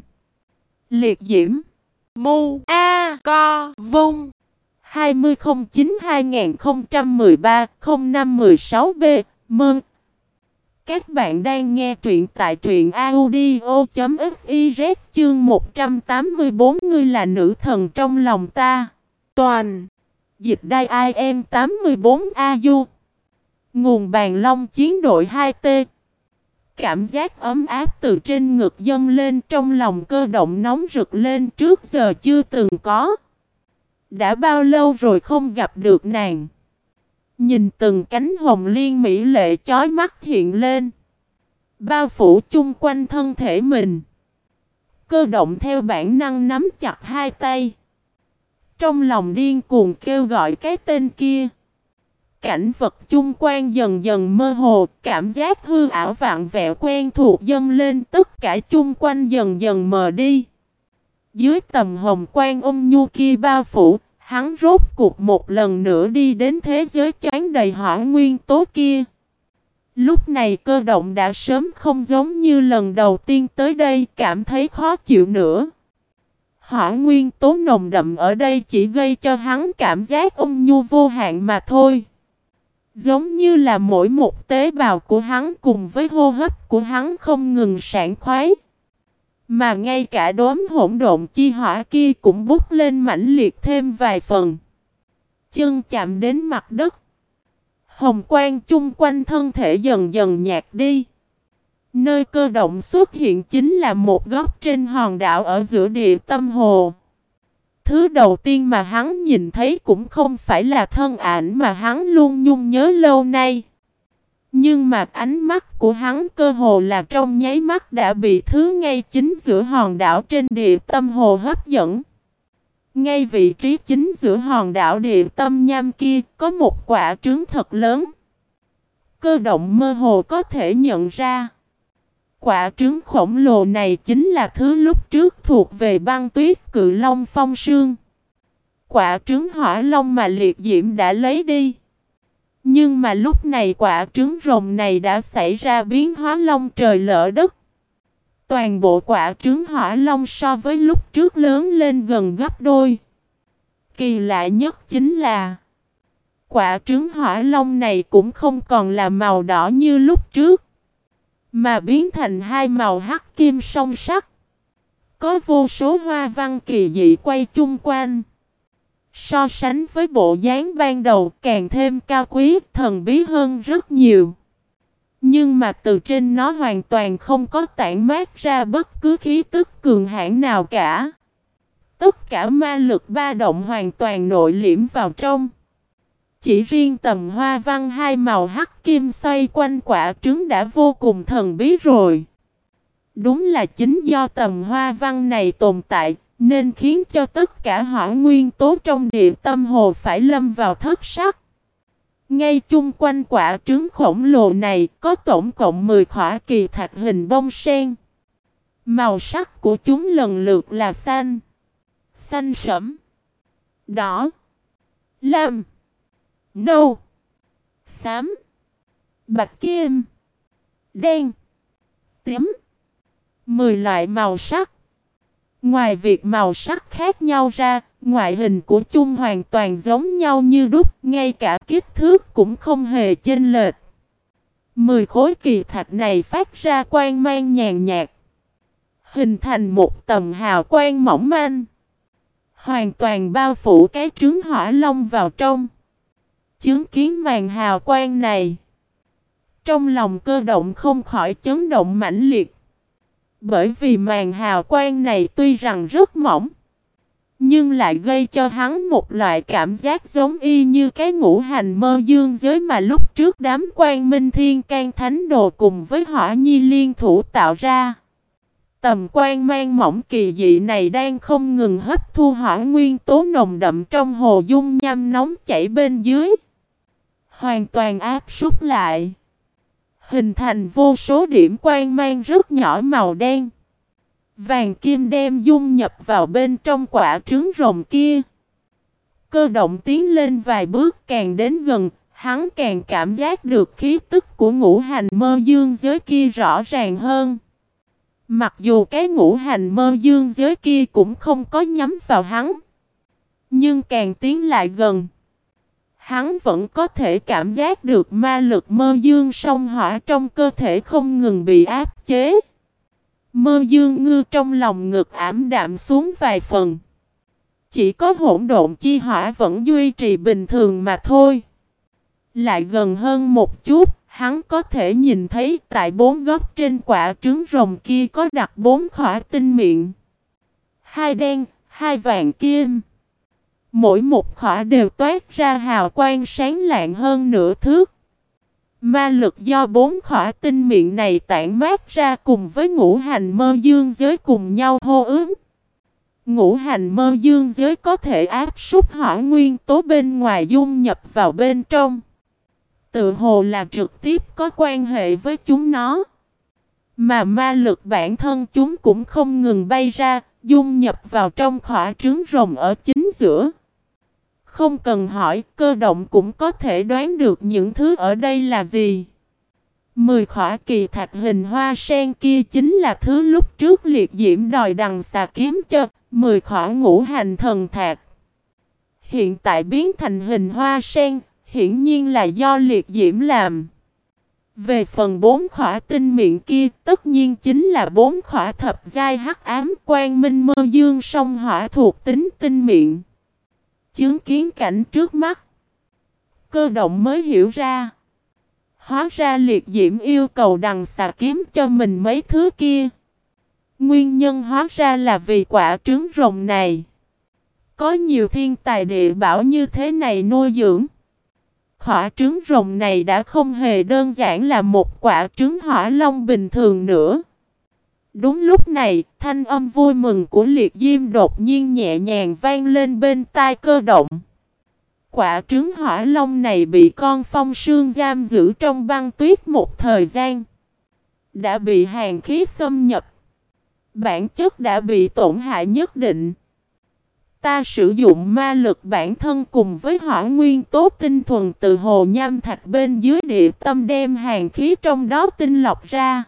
Liệt diễm Mu A Co Vung 2009-2013-0516B Mơn Các bạn đang nghe truyện tại truyện audio.fiz chương 184 Ngươi là nữ thần trong lòng ta Toàn Dịch đai IM 84AU Nguồn bàn long chiến đội 2T Cảm giác ấm áp từ trên ngực dâng lên trong lòng cơ động nóng rực lên trước giờ chưa từng có. Đã bao lâu rồi không gặp được nàng. Nhìn từng cánh hồng liên mỹ lệ chói mắt hiện lên. Bao phủ chung quanh thân thể mình. Cơ động theo bản năng nắm chặt hai tay. Trong lòng điên cuồng kêu gọi cái tên kia. Cảnh vật chung quanh dần dần mơ hồ, cảm giác hư ảo vạn vẹo quen thuộc dâng lên tất cả chung quanh dần dần mờ đi. Dưới tầm hồng quang ôm nhu kia bao phủ, hắn rốt cuộc một lần nữa đi đến thế giới chán đầy hỏa nguyên tố kia. Lúc này cơ động đã sớm không giống như lần đầu tiên tới đây cảm thấy khó chịu nữa. Hỏa nguyên tố nồng đậm ở đây chỉ gây cho hắn cảm giác ung nhu vô hạn mà thôi. Giống như là mỗi một tế bào của hắn cùng với hô hấp của hắn không ngừng sản khoái. Mà ngay cả đốm hỗn độn chi hỏa kia cũng bút lên mãnh liệt thêm vài phần. Chân chạm đến mặt đất. Hồng quang chung quanh thân thể dần dần nhạt đi. Nơi cơ động xuất hiện chính là một góc trên hòn đảo ở giữa địa tâm hồ. Thứ đầu tiên mà hắn nhìn thấy cũng không phải là thân ảnh mà hắn luôn nhung nhớ lâu nay. Nhưng mà ánh mắt của hắn cơ hồ là trong nháy mắt đã bị thứ ngay chính giữa hòn đảo trên địa tâm hồ hấp dẫn. Ngay vị trí chính giữa hòn đảo địa tâm nham kia có một quả trứng thật lớn. Cơ động mơ hồ có thể nhận ra. Quả trứng khổng lồ này chính là thứ lúc trước thuộc về băng tuyết cự long phong sương. Quả trứng hỏa long mà liệt diễm đã lấy đi. Nhưng mà lúc này quả trứng rồng này đã xảy ra biến hóa long trời lỡ đất. Toàn bộ quả trứng hỏa long so với lúc trước lớn lên gần gấp đôi. Kỳ lạ nhất chính là, quả trứng hỏa long này cũng không còn là màu đỏ như lúc trước. Mà biến thành hai màu hắc kim song sắc. Có vô số hoa văn kỳ dị quay chung quanh. So sánh với bộ dáng ban đầu càng thêm cao quý, thần bí hơn rất nhiều. Nhưng mà từ trên nó hoàn toàn không có tản mát ra bất cứ khí tức cường hãn nào cả. Tất cả ma lực ba động hoàn toàn nội liễm vào trong. Chỉ riêng tầm hoa văn hai màu hắc kim xoay quanh quả trứng đã vô cùng thần bí rồi. Đúng là chính do tầm hoa văn này tồn tại, nên khiến cho tất cả hỏa nguyên tố trong địa tâm hồ phải lâm vào thất sắc. Ngay chung quanh quả trứng khổng lồ này có tổng cộng 10 khỏa kỳ thạch hình bông sen. Màu sắc của chúng lần lượt là xanh, xanh sẫm, đỏ, lam, nâu, xám, bạch kim, đen, tím. Mười loại màu sắc. Ngoài việc màu sắc khác nhau ra, ngoại hình của chung hoàn toàn giống nhau như đúc, ngay cả kích thước cũng không hề chênh lệch. Mười khối kỳ thạch này phát ra quang mang nhàn nhạt, hình thành một tầm hào quang mỏng manh, hoàn toàn bao phủ cái trứng hỏa long vào trong. Chứng kiến màn hào quang này, trong lòng cơ động không khỏi chấn động mãnh liệt. Bởi vì màn hào quang này tuy rằng rất mỏng, nhưng lại gây cho hắn một loại cảm giác giống y như cái ngũ hành mơ dương giới mà lúc trước đám quan minh thiên can thánh đồ cùng với hỏa nhi liên thủ tạo ra. Tầm quan mang mỏng kỳ dị này đang không ngừng hấp thu hỏa nguyên tố nồng đậm trong hồ dung nham nóng chảy bên dưới. Hoàn toàn áp súc lại. Hình thành vô số điểm quang mang rất nhỏ màu đen. Vàng kim đem dung nhập vào bên trong quả trứng rồng kia. Cơ động tiến lên vài bước càng đến gần, hắn càng cảm giác được khí tức của ngũ hành mơ dương giới kia rõ ràng hơn. Mặc dù cái ngũ hành mơ dương giới kia cũng không có nhắm vào hắn. Nhưng càng tiến lại gần. Hắn vẫn có thể cảm giác được ma lực mơ dương sông hỏa trong cơ thể không ngừng bị áp chế. Mơ dương ngư trong lòng ngực ảm đạm xuống vài phần. Chỉ có hỗn độn chi hỏa vẫn duy trì bình thường mà thôi. Lại gần hơn một chút, hắn có thể nhìn thấy tại bốn góc trên quả trứng rồng kia có đặt bốn khỏa tinh miệng. Hai đen, hai vàng kim. Mỗi một khỏa đều toát ra hào quang sáng lạng hơn nửa thước. Ma lực do bốn khỏa tinh miệng này tản mát ra cùng với ngũ hành mơ dương giới cùng nhau hô ứng. Ngũ hành mơ dương giới có thể áp súc hỏa nguyên tố bên ngoài dung nhập vào bên trong. Tự hồ là trực tiếp có quan hệ với chúng nó. Mà ma lực bản thân chúng cũng không ngừng bay ra, dung nhập vào trong khỏa trứng rồng ở chính giữa. Không cần hỏi, cơ động cũng có thể đoán được những thứ ở đây là gì. Mười khỏa kỳ thạch hình hoa sen kia chính là thứ lúc trước liệt diễm đòi đằng xà kiếm cho, mười khỏa ngũ hành thần thạch. Hiện tại biến thành hình hoa sen, hiển nhiên là do liệt diễm làm. Về phần bốn khỏa tinh miệng kia, tất nhiên chính là bốn khỏa thập giai hắc ám quan minh mơ dương song hỏa thuộc tính tinh miệng. Chứng kiến cảnh trước mắt. Cơ động mới hiểu ra. Hóa ra liệt diễm yêu cầu đằng xà kiếm cho mình mấy thứ kia. Nguyên nhân hóa ra là vì quả trứng rồng này. Có nhiều thiên tài địa bảo như thế này nuôi dưỡng. Khỏa trứng rồng này đã không hề đơn giản là một quả trứng hỏa long bình thường nữa. Đúng lúc này, thanh âm vui mừng của liệt diêm đột nhiên nhẹ nhàng vang lên bên tai cơ động. Quả trứng hỏa long này bị con phong sương giam giữ trong băng tuyết một thời gian. Đã bị hàng khí xâm nhập. Bản chất đã bị tổn hại nhất định. Ta sử dụng ma lực bản thân cùng với hỏa nguyên tố tinh thuần từ hồ nham thạch bên dưới địa tâm đem hàng khí trong đó tinh lọc ra.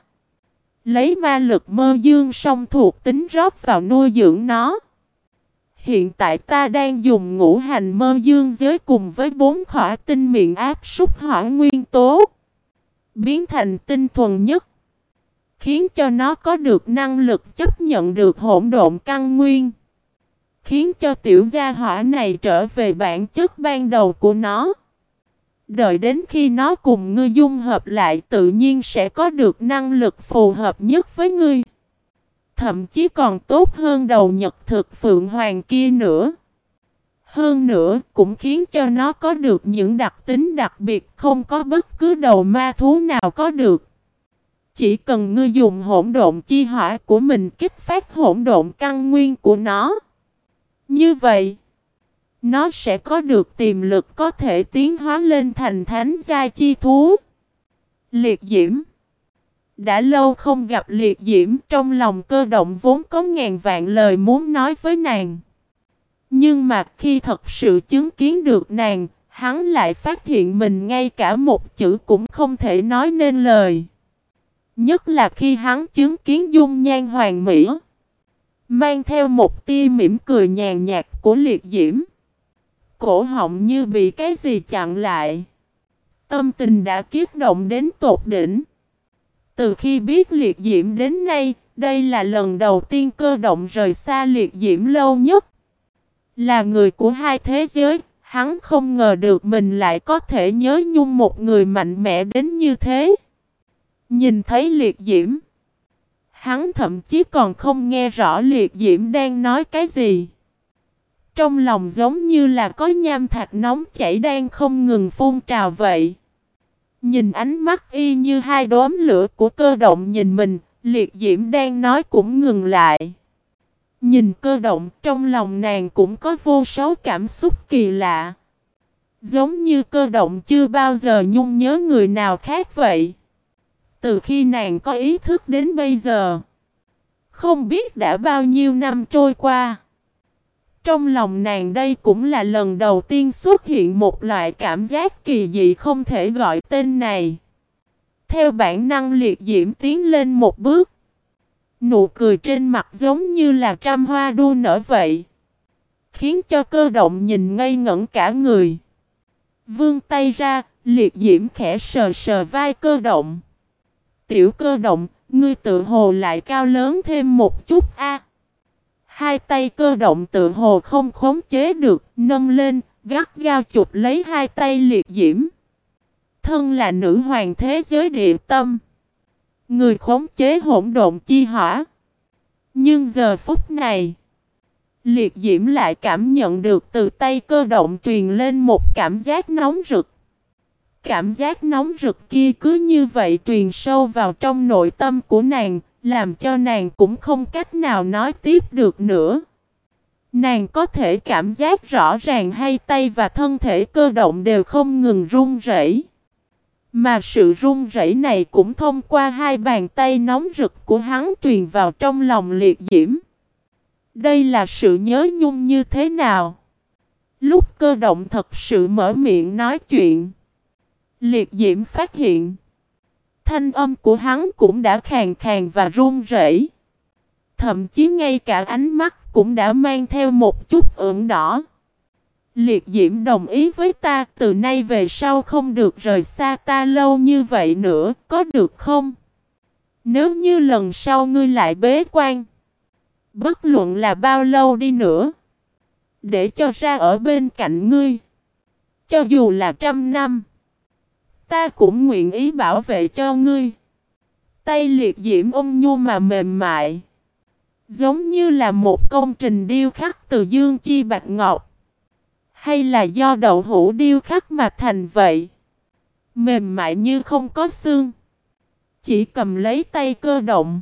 Lấy ma lực mơ dương song thuộc tính rót vào nuôi dưỡng nó. Hiện tại ta đang dùng ngũ hành mơ dương giới cùng với bốn khỏa tinh miệng áp súc hỏa nguyên tố. Biến thành tinh thuần nhất. Khiến cho nó có được năng lực chấp nhận được hỗn độn căn nguyên. Khiến cho tiểu gia hỏa này trở về bản chất ban đầu của nó. Đợi đến khi nó cùng ngươi dung hợp lại tự nhiên sẽ có được năng lực phù hợp nhất với ngươi. Thậm chí còn tốt hơn đầu nhật thực phượng hoàng kia nữa. Hơn nữa cũng khiến cho nó có được những đặc tính đặc biệt không có bất cứ đầu ma thú nào có được. Chỉ cần ngươi dùng hỗn độn chi hỏa của mình kích phát hỗn độn căn nguyên của nó. Như vậy, nó sẽ có được tiềm lực có thể tiến hóa lên thành thánh gia chi thú. Liệt diễm Đã lâu không gặp liệt diễm trong lòng cơ động vốn có ngàn vạn lời muốn nói với nàng. Nhưng mà khi thật sự chứng kiến được nàng, hắn lại phát hiện mình ngay cả một chữ cũng không thể nói nên lời. Nhất là khi hắn chứng kiến dung nhan hoàng mỹ. Mang theo một tia mỉm cười nhàn nhạt của liệt diễm. Cổ họng như bị cái gì chặn lại. Tâm tình đã kiết động đến tột đỉnh. Từ khi biết liệt diễm đến nay, đây là lần đầu tiên cơ động rời xa liệt diễm lâu nhất. Là người của hai thế giới, hắn không ngờ được mình lại có thể nhớ nhung một người mạnh mẽ đến như thế. Nhìn thấy liệt diễm. Hắn thậm chí còn không nghe rõ liệt diễm đang nói cái gì. Trong lòng giống như là có nham thạch nóng chảy đang không ngừng phun trào vậy. Nhìn ánh mắt y như hai đốm lửa của cơ động nhìn mình, liệt diễm đang nói cũng ngừng lại. Nhìn cơ động trong lòng nàng cũng có vô số cảm xúc kỳ lạ. Giống như cơ động chưa bao giờ nhung nhớ người nào khác vậy. Từ khi nàng có ý thức đến bây giờ. Không biết đã bao nhiêu năm trôi qua. Trong lòng nàng đây cũng là lần đầu tiên xuất hiện một loại cảm giác kỳ dị không thể gọi tên này. Theo bản năng liệt diễm tiến lên một bước. Nụ cười trên mặt giống như là trăm hoa đua nở vậy. Khiến cho cơ động nhìn ngây ngẩn cả người. Vương tay ra, liệt diễm khẽ sờ sờ vai cơ động. Tiểu cơ động, ngươi tự hồ lại cao lớn thêm một chút a. Hai tay cơ động tự hồ không khống chế được, nâng lên, gắt gao chụp lấy hai tay liệt diễm. Thân là nữ hoàng thế giới địa tâm. Người khống chế hỗn độn chi hỏa. Nhưng giờ phút này, liệt diễm lại cảm nhận được từ tay cơ động truyền lên một cảm giác nóng rực. Cảm giác nóng rực kia cứ như vậy truyền sâu vào trong nội tâm của nàng, làm cho nàng cũng không cách nào nói tiếp được nữa. Nàng có thể cảm giác rõ ràng hai tay và thân thể cơ động đều không ngừng run rẩy. Mà sự run rẩy này cũng thông qua hai bàn tay nóng rực của hắn truyền vào trong lòng liệt diễm. Đây là sự nhớ nhung như thế nào? Lúc cơ động thật sự mở miệng nói chuyện. Liệt diễm phát hiện. Thanh âm của hắn cũng đã khàn khàn và run rẩy. Thậm chí ngay cả ánh mắt cũng đã mang theo một chút ửng đỏ. Liệt diễm đồng ý với ta từ nay về sau không được rời xa ta lâu như vậy nữa, có được không? Nếu như lần sau ngươi lại bế quan, bất luận là bao lâu đi nữa, để cho ra ở bên cạnh ngươi, cho dù là trăm năm, Ta cũng nguyện ý bảo vệ cho ngươi. Tay liệt diễm ôm nhu mà mềm mại. Giống như là một công trình điêu khắc từ dương chi bạch ngọc. Hay là do đậu hũ điêu khắc mà thành vậy? Mềm mại như không có xương. Chỉ cầm lấy tay cơ động.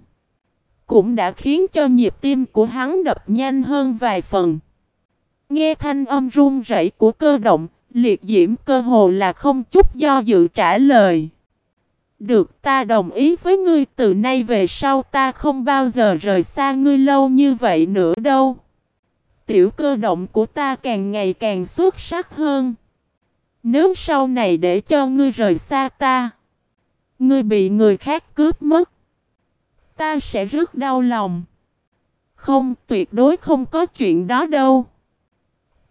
Cũng đã khiến cho nhịp tim của hắn đập nhanh hơn vài phần. Nghe thanh âm run rẩy của cơ động, liệt diễm cơ hồ là không chút do dự trả lời. Được ta đồng ý với ngươi từ nay về sau ta không bao giờ rời xa ngươi lâu như vậy nữa đâu. Tiểu cơ động của ta càng ngày càng xuất sắc hơn. Nếu sau này để cho ngươi rời xa ta, ngươi bị người khác cướp mất, ta sẽ rất đau lòng. Không, tuyệt đối không có chuyện đó đâu.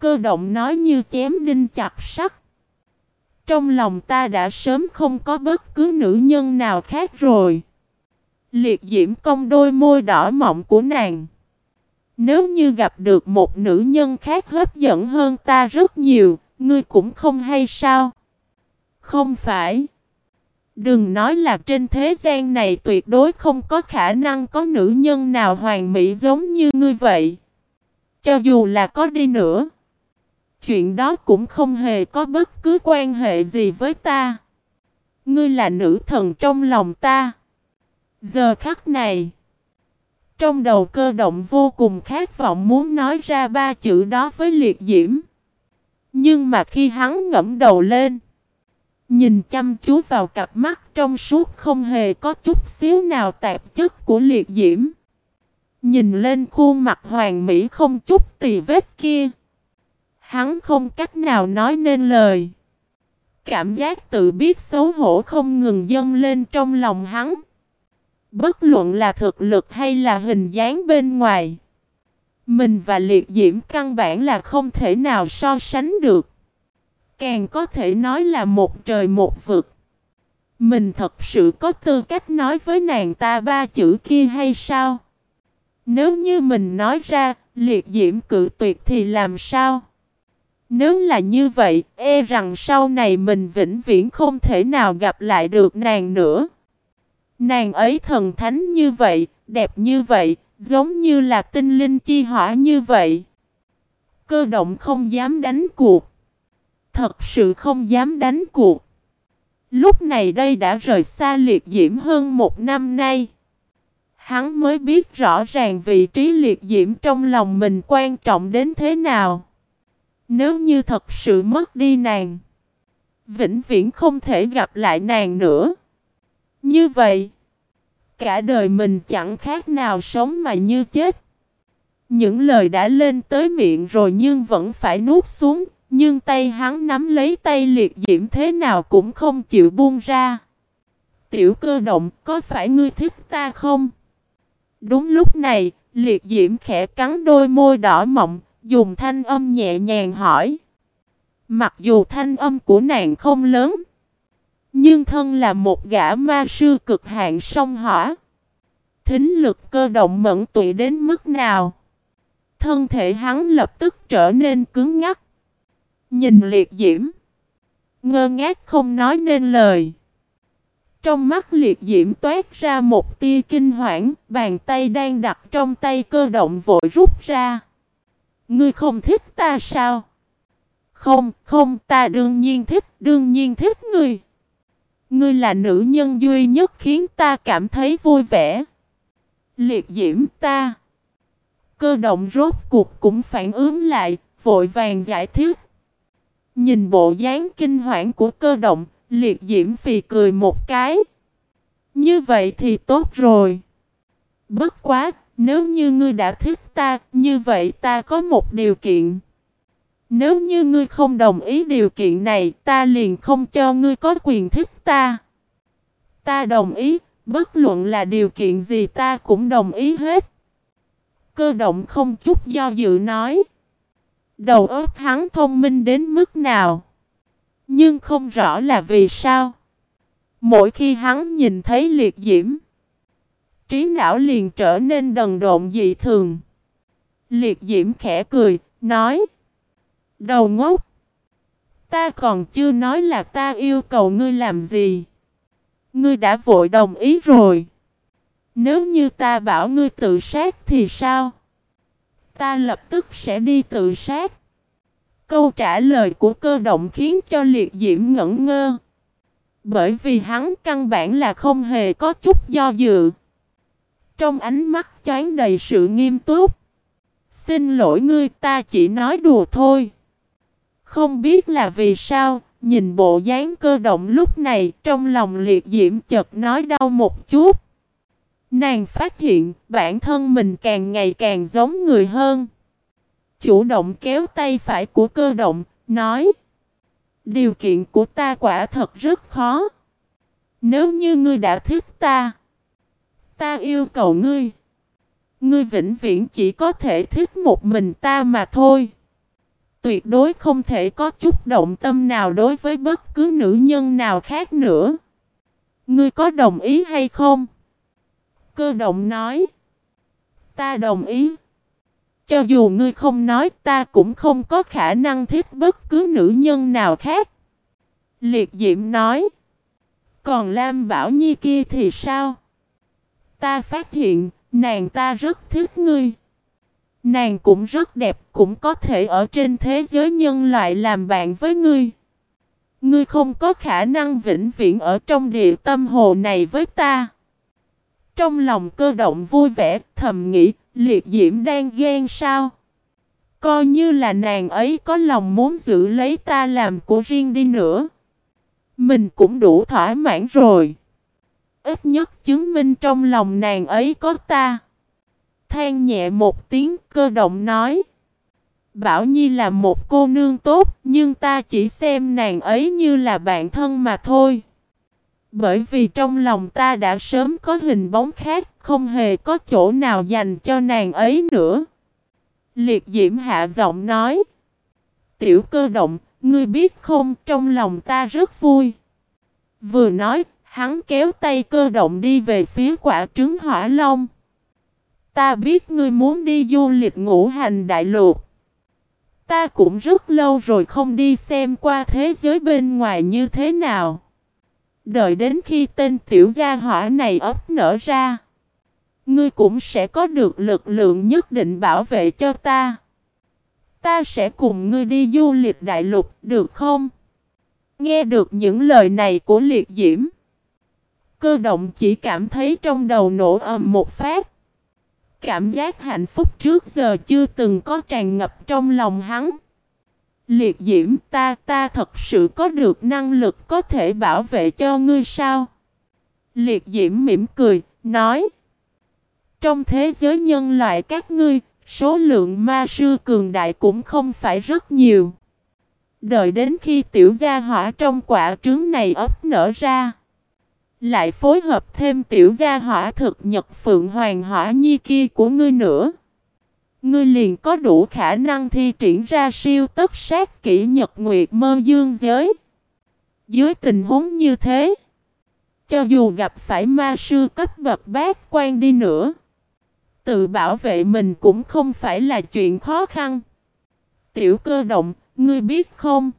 Cơ động nói như chém đinh chặt sắt. Trong lòng ta đã sớm không có bất cứ nữ nhân nào khác rồi. Liệt diễm công đôi môi đỏ mọng của nàng. Nếu như gặp được một nữ nhân khác hấp dẫn hơn ta rất nhiều, ngươi cũng không hay sao? Không phải. Đừng nói là trên thế gian này tuyệt đối không có khả năng có nữ nhân nào hoàn mỹ giống như ngươi vậy. Cho dù là có đi nữa. Chuyện đó cũng không hề có bất cứ quan hệ gì với ta. Ngươi là nữ thần trong lòng ta. Giờ khắc này. Trong đầu cơ động vô cùng khát vọng muốn nói ra ba chữ đó với liệt diễm. Nhưng mà khi hắn ngẫm đầu lên. Nhìn chăm chú vào cặp mắt trong suốt không hề có chút xíu nào tạp chất của liệt diễm. Nhìn lên khuôn mặt hoàng mỹ không chút tì vết kia. Hắn không cách nào nói nên lời. Cảm giác tự biết xấu hổ không ngừng dâng lên trong lòng hắn. Bất luận là thực lực hay là hình dáng bên ngoài. Mình và liệt diễm căn bản là không thể nào so sánh được. Càng có thể nói là một trời một vực. Mình thật sự có tư cách nói với nàng ta ba chữ kia hay sao? Nếu như mình nói ra, liệt diễm cự tuyệt thì làm sao? Nếu là như vậy, e rằng sau này mình vĩnh viễn không thể nào gặp lại được nàng nữa. Nàng ấy thần thánh như vậy, đẹp như vậy, giống như là tinh linh chi hỏa như vậy. Cơ động không dám đánh cuộc. Thật sự không dám đánh cuộc. Lúc này đây đã rời xa liệt diễm hơn một năm nay. Hắn mới biết rõ ràng vị trí liệt diễm trong lòng mình quan trọng đến thế nào. Nếu như thật sự mất đi nàng, vĩnh viễn không thể gặp lại nàng nữa. Như vậy, cả đời mình chẳng khác nào sống mà như chết. Những lời đã lên tới miệng rồi nhưng vẫn phải nuốt xuống, nhưng tay hắn nắm lấy tay liệt diễm thế nào cũng không chịu buông ra. Tiểu cơ động, có phải ngươi thích ta không? Đúng lúc này, liệt diễm khẽ cắn đôi môi đỏ mọng, dùng thanh âm nhẹ nhàng hỏi. Mặc dù thanh âm của nàng không lớn, nhưng thân là một gã ma sư cực hạn sông hỏa. Thính lực cơ động mẫn tụy đến mức nào? Thân thể hắn lập tức trở nên cứng ngắc. Nhìn liệt diễm. Ngơ ngác không nói nên lời. Trong mắt liệt diễm toát ra một tia kinh hoảng, bàn tay đang đặt trong tay cơ động vội rút ra. Ngươi không thích ta sao? Không, không, ta đương nhiên thích, đương nhiên thích ngươi. Ngươi là nữ nhân duy nhất khiến ta cảm thấy vui vẻ. Liệt diễm ta. Cơ động rốt cuộc cũng phản ứng lại, vội vàng giải thích. Nhìn bộ dáng kinh hoảng của cơ động, liệt diễm phì cười một cái. Như vậy thì tốt rồi. Bất quá, nếu như ngươi đã thích ta, như vậy ta có một điều kiện. Nếu như ngươi không đồng ý điều kiện này, ta liền không cho ngươi có quyền thích ta. Ta đồng ý, bất luận là điều kiện gì ta cũng đồng ý hết. Cơ động không chút do dự nói. Đầu óc hắn thông minh đến mức nào. Nhưng không rõ là vì sao. Mỗi khi hắn nhìn thấy liệt diễm trí não liền trở nên đần độn dị thường. Liệt diễm khẽ cười, nói. Đầu ngốc. Ta còn chưa nói là ta yêu cầu ngươi làm gì. Ngươi đã vội đồng ý rồi. Nếu như ta bảo ngươi tự sát thì sao? Ta lập tức sẽ đi tự sát. Câu trả lời của cơ động khiến cho liệt diễm ngẩn ngơ. Bởi vì hắn căn bản là không hề có chút do dự. Trong ánh mắt chán đầy sự nghiêm túc. Xin lỗi ngươi ta chỉ nói đùa thôi. Không biết là vì sao, nhìn bộ dáng cơ động lúc này trong lòng liệt diễm chợt nói đau một chút. Nàng phát hiện bản thân mình càng ngày càng giống người hơn. Chủ động kéo tay phải của cơ động, nói Điều kiện của ta quả thật rất khó. Nếu như ngươi đã thích ta, ta yêu cầu ngươi. Ngươi vĩnh viễn chỉ có thể thích một mình ta mà thôi. Tuyệt đối không thể có chút động tâm nào đối với bất cứ nữ nhân nào khác nữa. Ngươi có đồng ý hay không? Cơ động nói. Ta đồng ý. Cho dù ngươi không nói, ta cũng không có khả năng thích bất cứ nữ nhân nào khác. Liệt diệm nói. Còn Lam Bảo Nhi kia thì sao? Ta phát hiện nàng ta rất thích ngươi. Nàng cũng rất đẹp cũng có thể ở trên thế giới nhân loại làm bạn với ngươi. Ngươi không có khả năng vĩnh viễn ở trong địa tâm hồ này với ta. Trong lòng cơ động vui vẻ, thầm nghĩ, liệt diễm đang ghen sao? Coi như là nàng ấy có lòng muốn giữ lấy ta làm của riêng đi nữa. Mình cũng đủ thỏa mãn rồi. Ít nhất chứng minh trong lòng nàng ấy có ta. Than nhẹ một tiếng cơ động nói. Bảo Nhi là một cô nương tốt, nhưng ta chỉ xem nàng ấy như là bạn thân mà thôi. Bởi vì trong lòng ta đã sớm có hình bóng khác, không hề có chỗ nào dành cho nàng ấy nữa. Liệt diễm hạ giọng nói. Tiểu cơ động, ngươi biết không, trong lòng ta rất vui. Vừa nói, hắn kéo tay cơ động đi về phía quả trứng hỏa long. Ta biết ngươi muốn đi du lịch ngũ hành đại lục. Ta cũng rất lâu rồi không đi xem qua thế giới bên ngoài như thế nào. Đợi đến khi tên tiểu gia hỏa này ấp nở ra. Ngươi cũng sẽ có được lực lượng nhất định bảo vệ cho ta. Ta sẽ cùng ngươi đi du lịch đại lục, được không? Nghe được những lời này của liệt diễm. Cơ động chỉ cảm thấy trong đầu nổ ầm một phát. Cảm giác hạnh phúc trước giờ chưa từng có tràn ngập trong lòng hắn. Liệt diễm ta ta thật sự có được năng lực có thể bảo vệ cho ngươi sao? Liệt diễm mỉm cười, nói. Trong thế giới nhân loại các ngươi, số lượng ma sư cường đại cũng không phải rất nhiều. Đợi đến khi tiểu gia hỏa trong quả trứng này ấp nở ra. Lại phối hợp thêm tiểu gia hỏa thực nhật phượng hoàng hỏa nhi kia của ngươi nữa. Ngươi liền có đủ khả năng thi triển ra siêu tất sát kỹ nhật nguyệt mơ dương giới. Dưới tình huống như thế, cho dù gặp phải ma sư cấp bậc bát quan đi nữa, tự bảo vệ mình cũng không phải là chuyện khó khăn. Tiểu cơ động, ngươi biết không?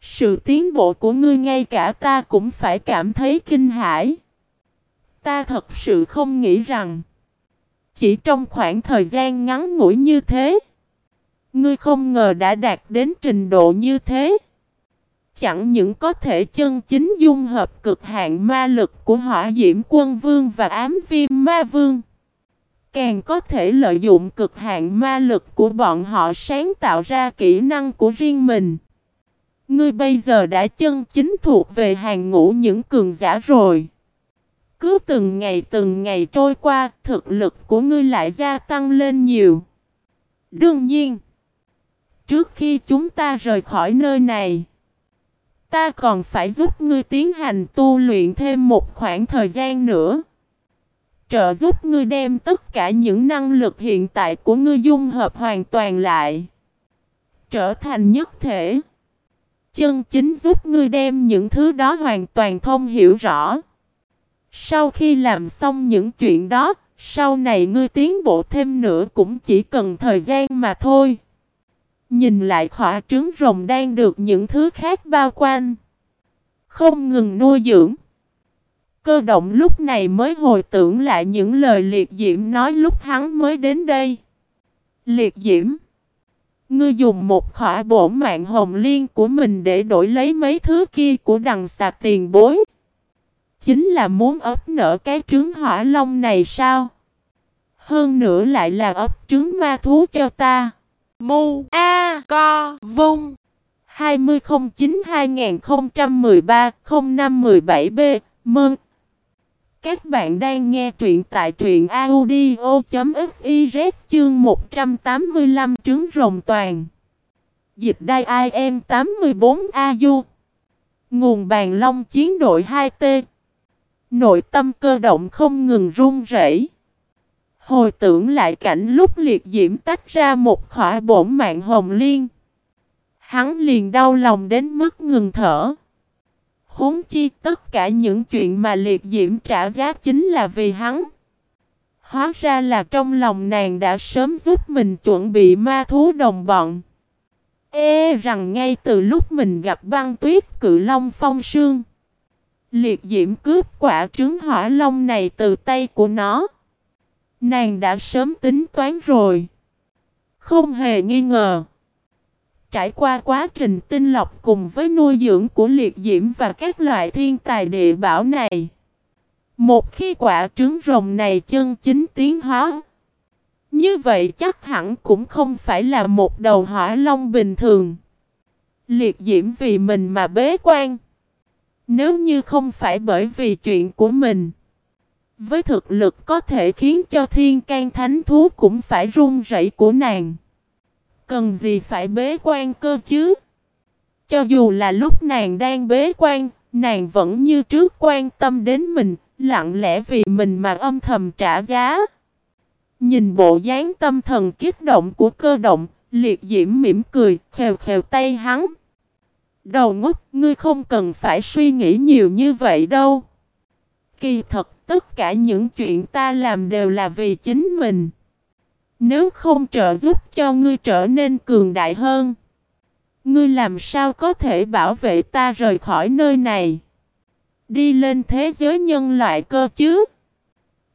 Sự tiến bộ của ngươi ngay cả ta cũng phải cảm thấy kinh hãi. Ta thật sự không nghĩ rằng, chỉ trong khoảng thời gian ngắn ngủi như thế, Ngươi không ngờ đã đạt đến trình độ như thế Chẳng những có thể chân chính dung hợp cực hạn ma lực của hỏa diễm quân vương và ám viêm ma vương, Càng có thể lợi dụng cực hạn ma lực của bọn họ sáng tạo ra kỹ năng của riêng mình Ngươi bây giờ đã chân chính thuộc về hàng ngũ những cường giả rồi cứ từng ngày từng ngày trôi qua, thực lực của ngươi lại gia tăng lên nhiều. Đương nhiên, trước khi chúng ta rời khỏi nơi này, ta còn phải giúp ngươi tiến hành tu luyện thêm một khoảng thời gian nữa. Trợ giúp ngươi đem tất cả những năng lực hiện tại của ngươi dung hợp hoàn toàn lại. Trở thành nhất thể. Chân chính giúp ngươi đem những thứ đó hoàn toàn thông hiểu rõ. Sau khi làm xong những chuyện đó, sau này ngươi tiến bộ thêm nữa cũng chỉ cần thời gian mà thôi. Nhìn lại khỏa trứng rồng đang được những thứ khác bao quanh. Không ngừng nuôi dưỡng. Cơ động lúc này mới hồi tưởng lại những lời liệt diễm nói lúc hắn mới đến đây. Liệt diễm. Ngươi dùng một khỏa bổ mạng hồng liên của mình để đổi lấy mấy thứ kia của đằng xà tiền bối. Chính là muốn ấp nở cái trứng hỏa long này sao? Hơn nữa lại là ấp trứng ma thú cho ta. Mu A Co Vung 2009-2013-0517B Mơn các bạn đang nghe truyện tại truyện audio.fiz chương 185 trứng rồng toàn Dịch đai IM 84AU Nguồn bàn long chiến đội 2T Nội tâm cơ động không ngừng run rẩy. Hồi tưởng lại cảnh lúc liệt diễm tách ra một khỏa bổn mạng hồng liên. Hắn liền đau lòng đến mức ngừng thở. Huống chi tất cả những chuyện mà liệt diễm trả giá chính là vì hắn. Hóa ra là trong lòng nàng đã sớm giúp mình chuẩn bị ma thú đồng bọn. Ê, rằng ngay từ lúc mình gặp băng tuyết cự long phong sương. Liệt diễm cướp quả trứng hỏa long này từ tay của nó. Nàng đã sớm tính toán rồi. Không hề nghi ngờ. Trải qua quá trình tinh lọc cùng với nuôi dưỡng của liệt diễm và các loại thiên tài địa bảo này. Một khi quả trứng rồng này chân chính tiến hóa. Như vậy chắc hẳn cũng không phải là một đầu hỏa long bình thường. Liệt diễm vì mình mà bế quan. Nếu như không phải bởi vì chuyện của mình. Với thực lực có thể khiến cho thiên can thánh thú cũng phải run rẩy của nàng. Cần gì phải bế quan cơ chứ? Cho dù là lúc nàng đang bế quan, nàng vẫn như trước quan tâm đến mình, lặng lẽ vì mình mà âm thầm trả giá. Nhìn bộ dáng tâm thần kích động của cơ động, liệt diễm mỉm cười, khều khều tay hắn. Đầu ngốc, ngươi không cần phải suy nghĩ nhiều như vậy đâu. Kỳ thật, tất cả những chuyện ta làm đều là vì chính mình. Nếu không trợ giúp cho ngươi trở nên cường đại hơn, ngươi làm sao có thể bảo vệ ta rời khỏi nơi này? Đi lên thế giới nhân loại cơ chứ?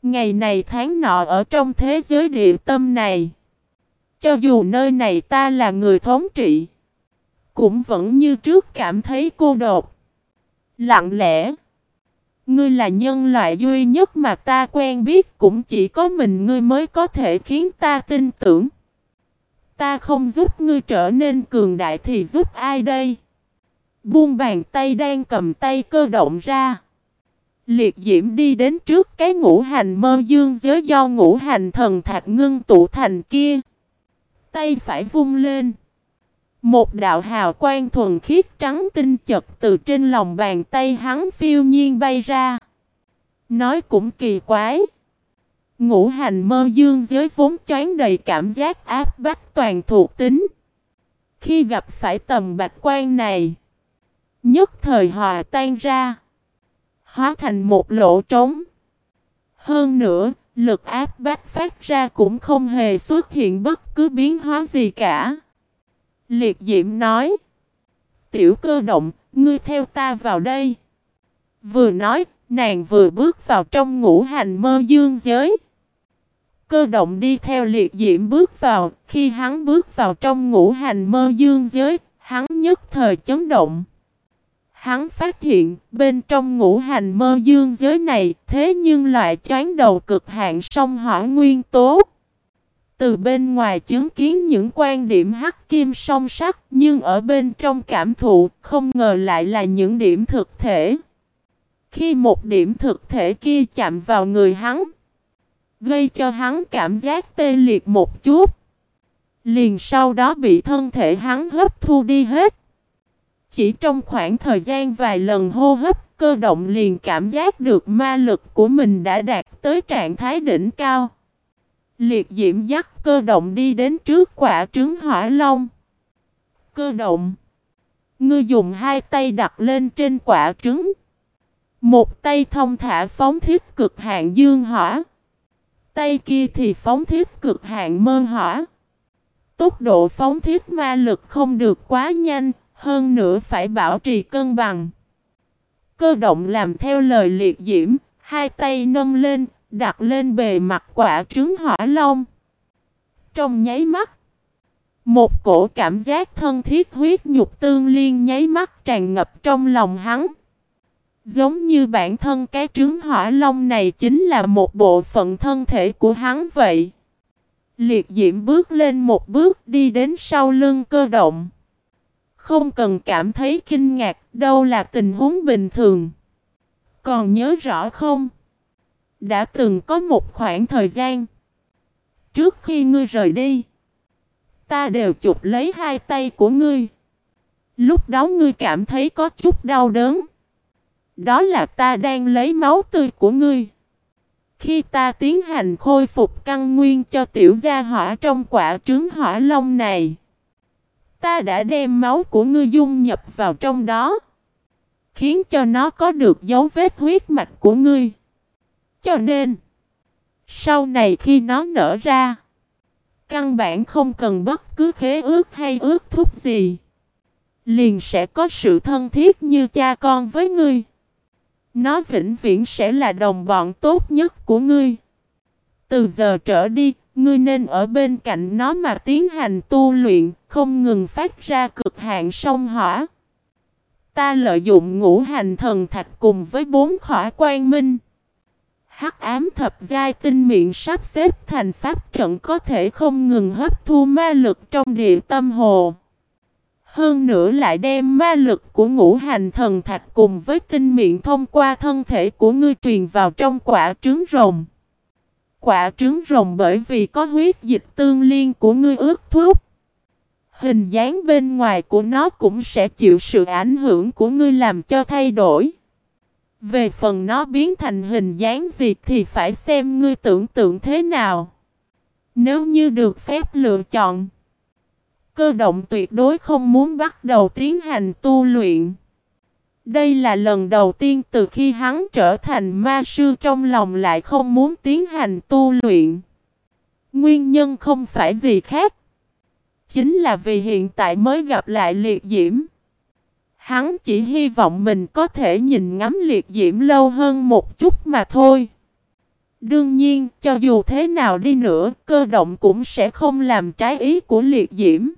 Ngày này tháng nọ ở trong thế giới địa tâm này. Cho dù nơi này ta là người thống trị cũng vẫn như trước cảm thấy cô độc. Lặng lẽ. Ngươi là nhân loại duy nhất mà ta quen biết, cũng chỉ có mình ngươi mới có thể khiến ta tin tưởng. Ta không giúp ngươi trở nên cường đại thì giúp ai đây? Buông bàn tay đang cầm tay cơ động ra. Liệt diễm đi đến trước cái ngũ hành mơ dương giới do ngũ hành thần thạch ngưng tụ thành kia. Tay phải vung lên. Một đạo hào quang thuần khiết trắng tinh chật từ trên lòng bàn tay hắn phiêu nhiên bay ra. Nói cũng kỳ quái. Ngũ hành mơ dương giới vốn choán đầy cảm giác áp bách toàn thuộc tính. Khi gặp phải tầm bạch quan này, nhất thời hòa tan ra, hóa thành một lỗ trống. Hơn nữa, lực áp bách phát ra cũng không hề xuất hiện bất cứ biến hóa gì cả. Liệt diễm nói. Tiểu cơ động, ngươi theo ta vào đây. Vừa nói, nàng vừa bước vào trong ngũ hành mơ dương giới. Cơ động đi theo liệt diễm bước vào, khi hắn bước vào trong ngũ hành mơ dương giới, hắn nhất thời chấn động. Hắn phát hiện, bên trong ngũ hành mơ dương giới này, thế nhưng loại chán đầu cực hạn sông hỏa nguyên tố. Từ bên ngoài chứng kiến những quan điểm hắc kim song sắc nhưng ở bên trong cảm thụ không ngờ lại là những điểm thực thể. Khi một điểm thực thể kia chạm vào người hắn, gây cho hắn cảm giác tê liệt một chút. Liền sau đó bị thân thể hắn hấp thu đi hết. Chỉ trong khoảng thời gian vài lần hô hấp, cơ động liền cảm giác được ma lực của mình đã đạt tới trạng thái đỉnh cao. Liệt diễm dắt cơ động đi đến trước quả trứng hỏa long. Cơ động. Ngươi dùng hai tay đặt lên trên quả trứng. Một tay thông thả phóng thiết cực hạn dương hỏa. Tay kia thì phóng thiết cực hạn mơ hỏa. Tốc độ phóng thiết ma lực không được quá nhanh, hơn nữa phải bảo trì cân bằng. Cơ động làm theo lời liệt diễm, hai tay nâng lên, đặt lên bề mặt quả trứng hỏa long. Trong nháy mắt, Một cổ cảm giác thân thiết huyết nhục tương liên nháy mắt tràn ngập trong lòng hắn. Giống như bản thân cái trứng hỏa long này chính là một bộ phận thân thể của hắn vậy. Liệt diễm bước lên một bước đi đến sau lưng cơ động. Không cần cảm thấy kinh ngạc đâu là tình huống bình thường. Còn nhớ rõ không? Đã từng có một khoảng thời gian. Trước khi ngươi rời đi. Ta đều chụp lấy hai tay của ngươi. Lúc đó ngươi cảm thấy có chút đau đớn. Đó là ta đang lấy máu tươi của ngươi. Khi ta tiến hành khôi phục căn nguyên cho tiểu gia hỏa trong quả trứng hỏa long này. Ta đã đem máu của ngươi dung nhập vào trong đó. Khiến cho nó có được dấu vết huyết mạch của ngươi. Cho nên, sau này khi nó nở ra, căn bản không cần bất cứ khế ước hay ước thúc gì. Liền sẽ có sự thân thiết như cha con với ngươi. Nó vĩnh viễn sẽ là đồng bọn tốt nhất của ngươi. Từ giờ trở đi, ngươi nên ở bên cạnh nó mà tiến hành tu luyện, không ngừng phát ra cực hạn sông hỏa. Ta lợi dụng ngũ hành thần thạch cùng với bốn khỏa quan minh. Hắc ám thập giai tinh miệng sắp xếp thành pháp trận có thể không ngừng hấp thu ma lực trong địa tâm hồ. Hơn nữa lại đem ma lực của ngũ hành thần thạch cùng với tinh miệng thông qua thân thể của ngươi truyền vào trong quả trứng rồng. Quả trứng rồng bởi vì có huyết dịch tương liên của ngươi ướt thuốc. Hình dáng bên ngoài của nó cũng sẽ chịu sự ảnh hưởng của ngươi làm cho thay đổi. Về phần nó biến thành hình dáng gì thì phải xem ngươi tưởng tượng thế nào. Nếu như được phép lựa chọn, cơ động tuyệt đối không muốn bắt đầu tiến hành tu luyện. Đây là lần đầu tiên từ khi hắn trở thành ma sư trong lòng lại không muốn tiến hành tu luyện. Nguyên nhân không phải gì khác. Chính là vì hiện tại mới gặp lại liệt diễm. Hắn chỉ hy vọng mình có thể nhìn ngắm liệt diễm lâu hơn một chút mà thôi. Đương nhiên, cho dù thế nào đi nữa, cơ động cũng sẽ không làm trái ý của liệt diễm.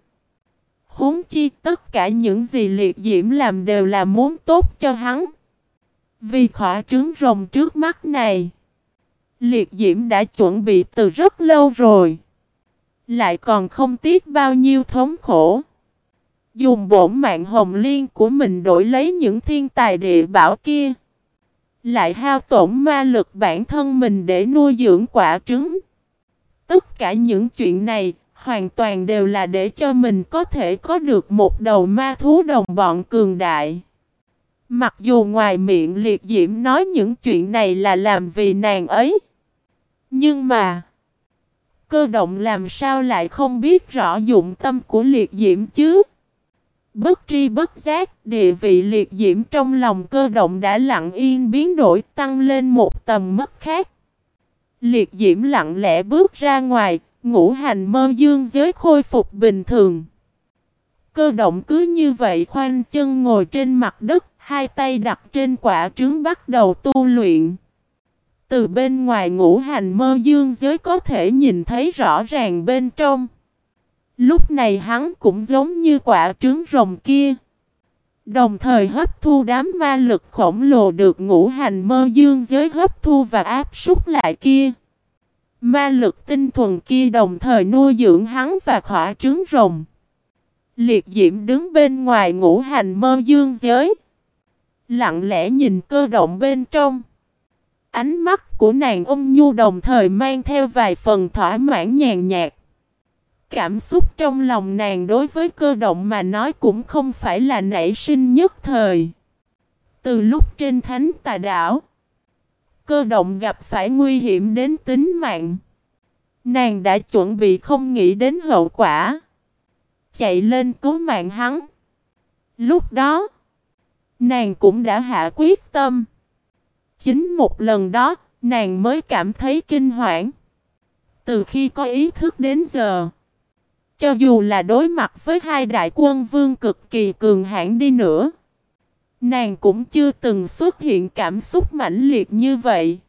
Huống chi tất cả những gì liệt diễm làm đều là muốn tốt cho hắn. Vì khỏa trứng rồng trước mắt này, liệt diễm đã chuẩn bị từ rất lâu rồi. Lại còn không tiếc bao nhiêu thống khổ. Dùng bổn mạng hồng liên của mình đổi lấy những thiên tài địa bảo kia. Lại hao tổn ma lực bản thân mình để nuôi dưỡng quả trứng. Tất cả những chuyện này hoàn toàn đều là để cho mình có thể có được một đầu ma thú đồng bọn cường đại. Mặc dù ngoài miệng liệt diễm nói những chuyện này là làm vì nàng ấy. Nhưng mà, cơ động làm sao lại không biết rõ dụng tâm của liệt diễm chứ? Bất tri bất giác, địa vị liệt diễm trong lòng cơ động đã lặng yên biến đổi tăng lên một tầm mức khác. Liệt diễm lặng lẽ bước ra ngoài, ngũ hành mơ dương giới khôi phục bình thường. Cơ động cứ như vậy khoanh chân ngồi trên mặt đất, hai tay đặt trên quả trứng bắt đầu tu luyện. Từ bên ngoài ngũ hành mơ dương giới có thể nhìn thấy rõ ràng bên trong. Lúc này hắn cũng giống như quả trứng rồng kia. Đồng thời hấp thu đám ma lực khổng lồ được ngũ hành mơ dương giới hấp thu và áp súc lại kia. Ma lực tinh thuần kia đồng thời nuôi dưỡng hắn và khỏa trứng rồng. Liệt diễm đứng bên ngoài ngũ hành mơ dương giới. Lặng lẽ nhìn cơ động bên trong. Ánh mắt của nàng ôm nhu đồng thời mang theo vài phần thỏa mãn nhàn nhạt. Cảm xúc trong lòng nàng đối với cơ động mà nói cũng không phải là nảy sinh nhất thời. Từ lúc trên thánh tà đảo, cơ động gặp phải nguy hiểm đến tính mạng. Nàng đã chuẩn bị không nghĩ đến hậu quả. Chạy lên cứu mạng hắn. Lúc đó, nàng cũng đã hạ quyết tâm. Chính một lần đó, nàng mới cảm thấy kinh hoảng. Từ khi có ý thức đến giờ, cho dù là đối mặt với hai đại quân vương cực kỳ cường hãn đi nữa, nàng cũng chưa từng xuất hiện cảm xúc mãnh liệt như vậy.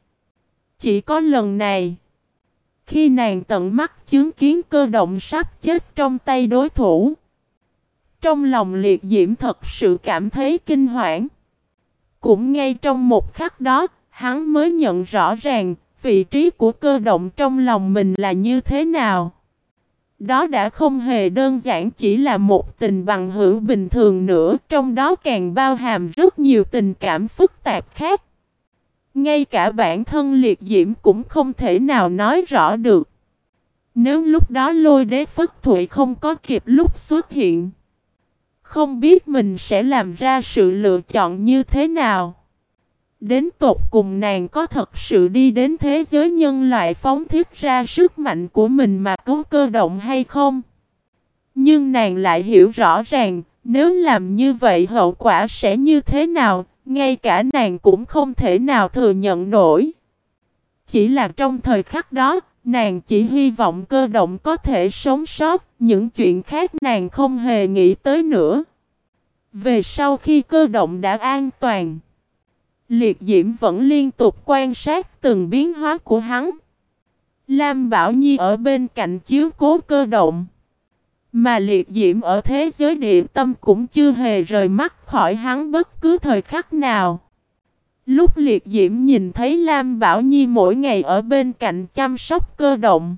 Chỉ có lần này, Khi nàng tận mắt chứng kiến cơ động sắp chết trong tay đối thủ. Trong lòng liệt diễm thật sự cảm thấy kinh hoảng. Cũng ngay trong một khắc đó, hắn mới nhận rõ ràng vị trí của cơ động trong lòng mình là như thế nào. Đó đã không hề đơn giản chỉ là một tình bằng hữu bình thường nữa, trong đó càng bao hàm rất nhiều tình cảm phức tạp khác. Ngay cả bản thân liệt diễm cũng không thể nào nói rõ được. Nếu lúc đó lôi đế phất thụy không có kịp lúc xuất hiện. Không biết mình sẽ làm ra sự lựa chọn như thế nào. Đến tột cùng nàng có thật sự đi đến thế giới nhân loại phóng thiết ra sức mạnh của mình mà cứu cơ động hay không? Nhưng nàng lại hiểu rõ ràng, nếu làm như vậy hậu quả sẽ như thế nào, ngay cả nàng cũng không thể nào thừa nhận nổi. Chỉ là trong thời khắc đó, nàng chỉ hy vọng cơ động có thể sống sót, những chuyện khác nàng không hề nghĩ tới nữa. Về sau khi cơ động đã an toàn, Liệt diễm vẫn liên tục quan sát từng biến hóa của hắn. Lam Bảo Nhi ở bên cạnh chiếu cố cơ động. Mà liệt diễm ở thế giới địa tâm cũng chưa hề rời mắt khỏi hắn bất cứ thời khắc nào. Lúc liệt diễm nhìn thấy Lam Bảo Nhi mỗi ngày ở bên cạnh chăm sóc cơ động.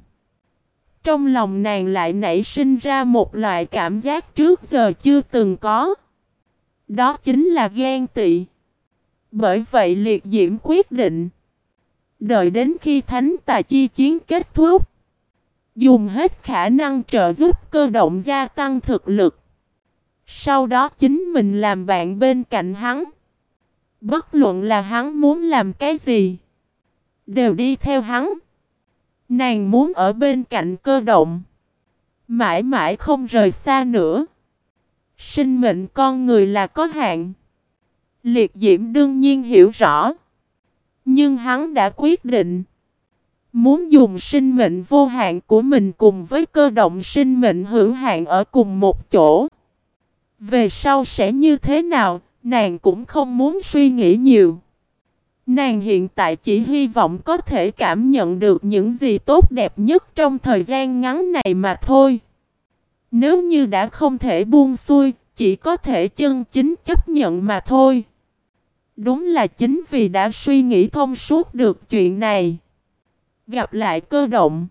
Trong lòng nàng lại nảy sinh ra một loại cảm giác trước giờ chưa từng có. Đó chính là ghen tị. Bởi vậy liệt diễm quyết định. Đợi đến khi thánh tà chi chiến kết thúc. Dùng hết khả năng trợ giúp cơ động gia tăng thực lực. Sau đó chính mình làm bạn bên cạnh hắn. Bất luận là hắn muốn làm cái gì. Đều đi theo hắn. Nàng muốn ở bên cạnh cơ động. Mãi mãi không rời xa nữa. Sinh mệnh con người là có hạn. Liệt diễm đương nhiên hiểu rõ. Nhưng hắn đã quyết định. Muốn dùng sinh mệnh vô hạn của mình cùng với cơ động sinh mệnh hữu hạn ở cùng một chỗ. Về sau sẽ như thế nào, nàng cũng không muốn suy nghĩ nhiều. Nàng hiện tại chỉ hy vọng có thể cảm nhận được những gì tốt đẹp nhất trong thời gian ngắn này mà thôi. Nếu như đã không thể buông xuôi, chỉ có thể chân chính chấp nhận mà thôi. Đúng là chính vì đã suy nghĩ thông suốt được chuyện này. Gặp lại cơ động.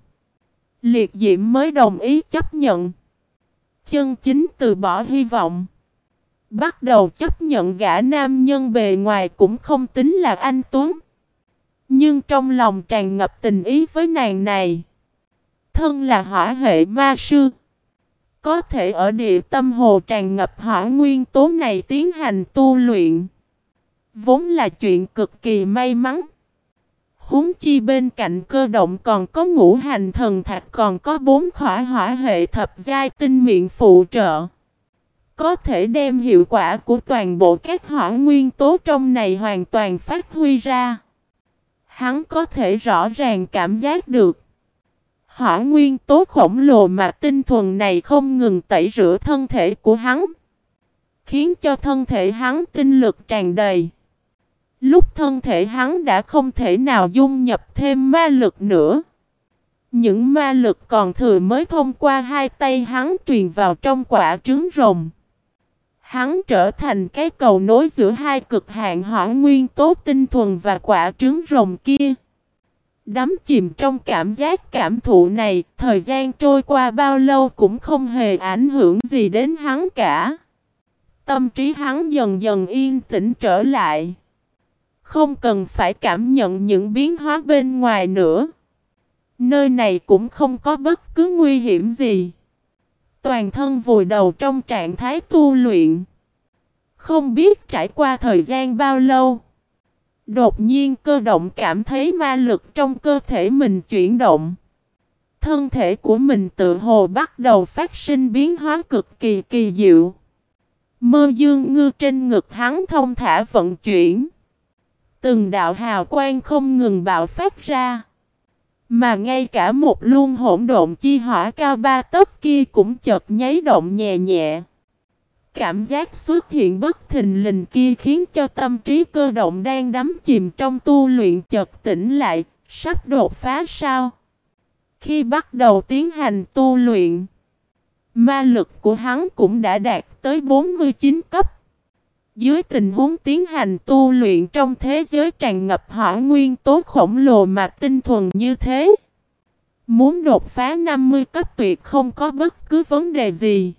Liệt diễm mới đồng ý chấp nhận. Chân chính từ bỏ hy vọng. Bắt đầu chấp nhận gã nam nhân bề ngoài cũng không tính là anh Tuấn. Nhưng trong lòng tràn ngập tình ý với nàng này. Thân là hỏa hệ ma sư. Có thể ở địa tâm hồ tràn ngập hỏa nguyên tố này tiến hành tu luyện. Vốn là chuyện cực kỳ may mắn. Húng chi bên cạnh cơ động còn có ngũ hành thần thạch, còn có bốn khỏa hỏa hệ thập giai tinh miệng phụ trợ. Có thể đem hiệu quả của toàn bộ các hỏa nguyên tố trong này hoàn toàn phát huy ra. Hắn có thể rõ ràng cảm giác được. Hỏa nguyên tố khổng lồ mà tinh thuần này không ngừng tẩy rửa thân thể của hắn. Khiến cho thân thể hắn tinh lực tràn đầy. Lúc thân thể hắn đã không thể nào dung nhập thêm ma lực nữa. Những ma lực còn thừa mới thông qua hai tay hắn truyền vào trong quả trứng rồng. Hắn trở thành cái cầu nối giữa hai cực hạn hỏa nguyên tố tinh thuần và quả trứng rồng kia. Đắm chìm trong cảm giác cảm thụ này, thời gian trôi qua bao lâu cũng không hề ảnh hưởng gì đến hắn cả. Tâm trí hắn dần dần yên tĩnh trở lại. Không cần phải cảm nhận những biến hóa bên ngoài nữa. Nơi này cũng không có bất cứ nguy hiểm gì. Toàn thân vùi đầu trong trạng thái tu luyện. Không biết trải qua thời gian bao lâu. Đột nhiên cơ động cảm thấy ma lực trong cơ thể mình chuyển động. Thân thể của mình tự hồ bắt đầu phát sinh biến hóa cực kỳ kỳ diệu. Mơ dương ngư trên ngực hắn thông thả vận chuyển. Từng đạo hào quang không ngừng bạo phát ra. Mà ngay cả một luồng hỗn độn chi hỏa cao ba tấc kia cũng chợt nháy động nhẹ nhẹ. Cảm giác xuất hiện bất thình lình kia khiến cho tâm trí cơ động đang đắm chìm trong tu luyện chợt tỉnh lại, sắp đột phá sao. Khi bắt đầu tiến hành tu luyện, ma lực của hắn cũng đã đạt tới 49 cấp. Dưới tình huống tiến hành tu luyện trong thế giới tràn ngập hỏa nguyên tố khổng lồ mà tinh thuần như thế, muốn đột phá 50 cấp tuyệt không có bất cứ vấn đề gì.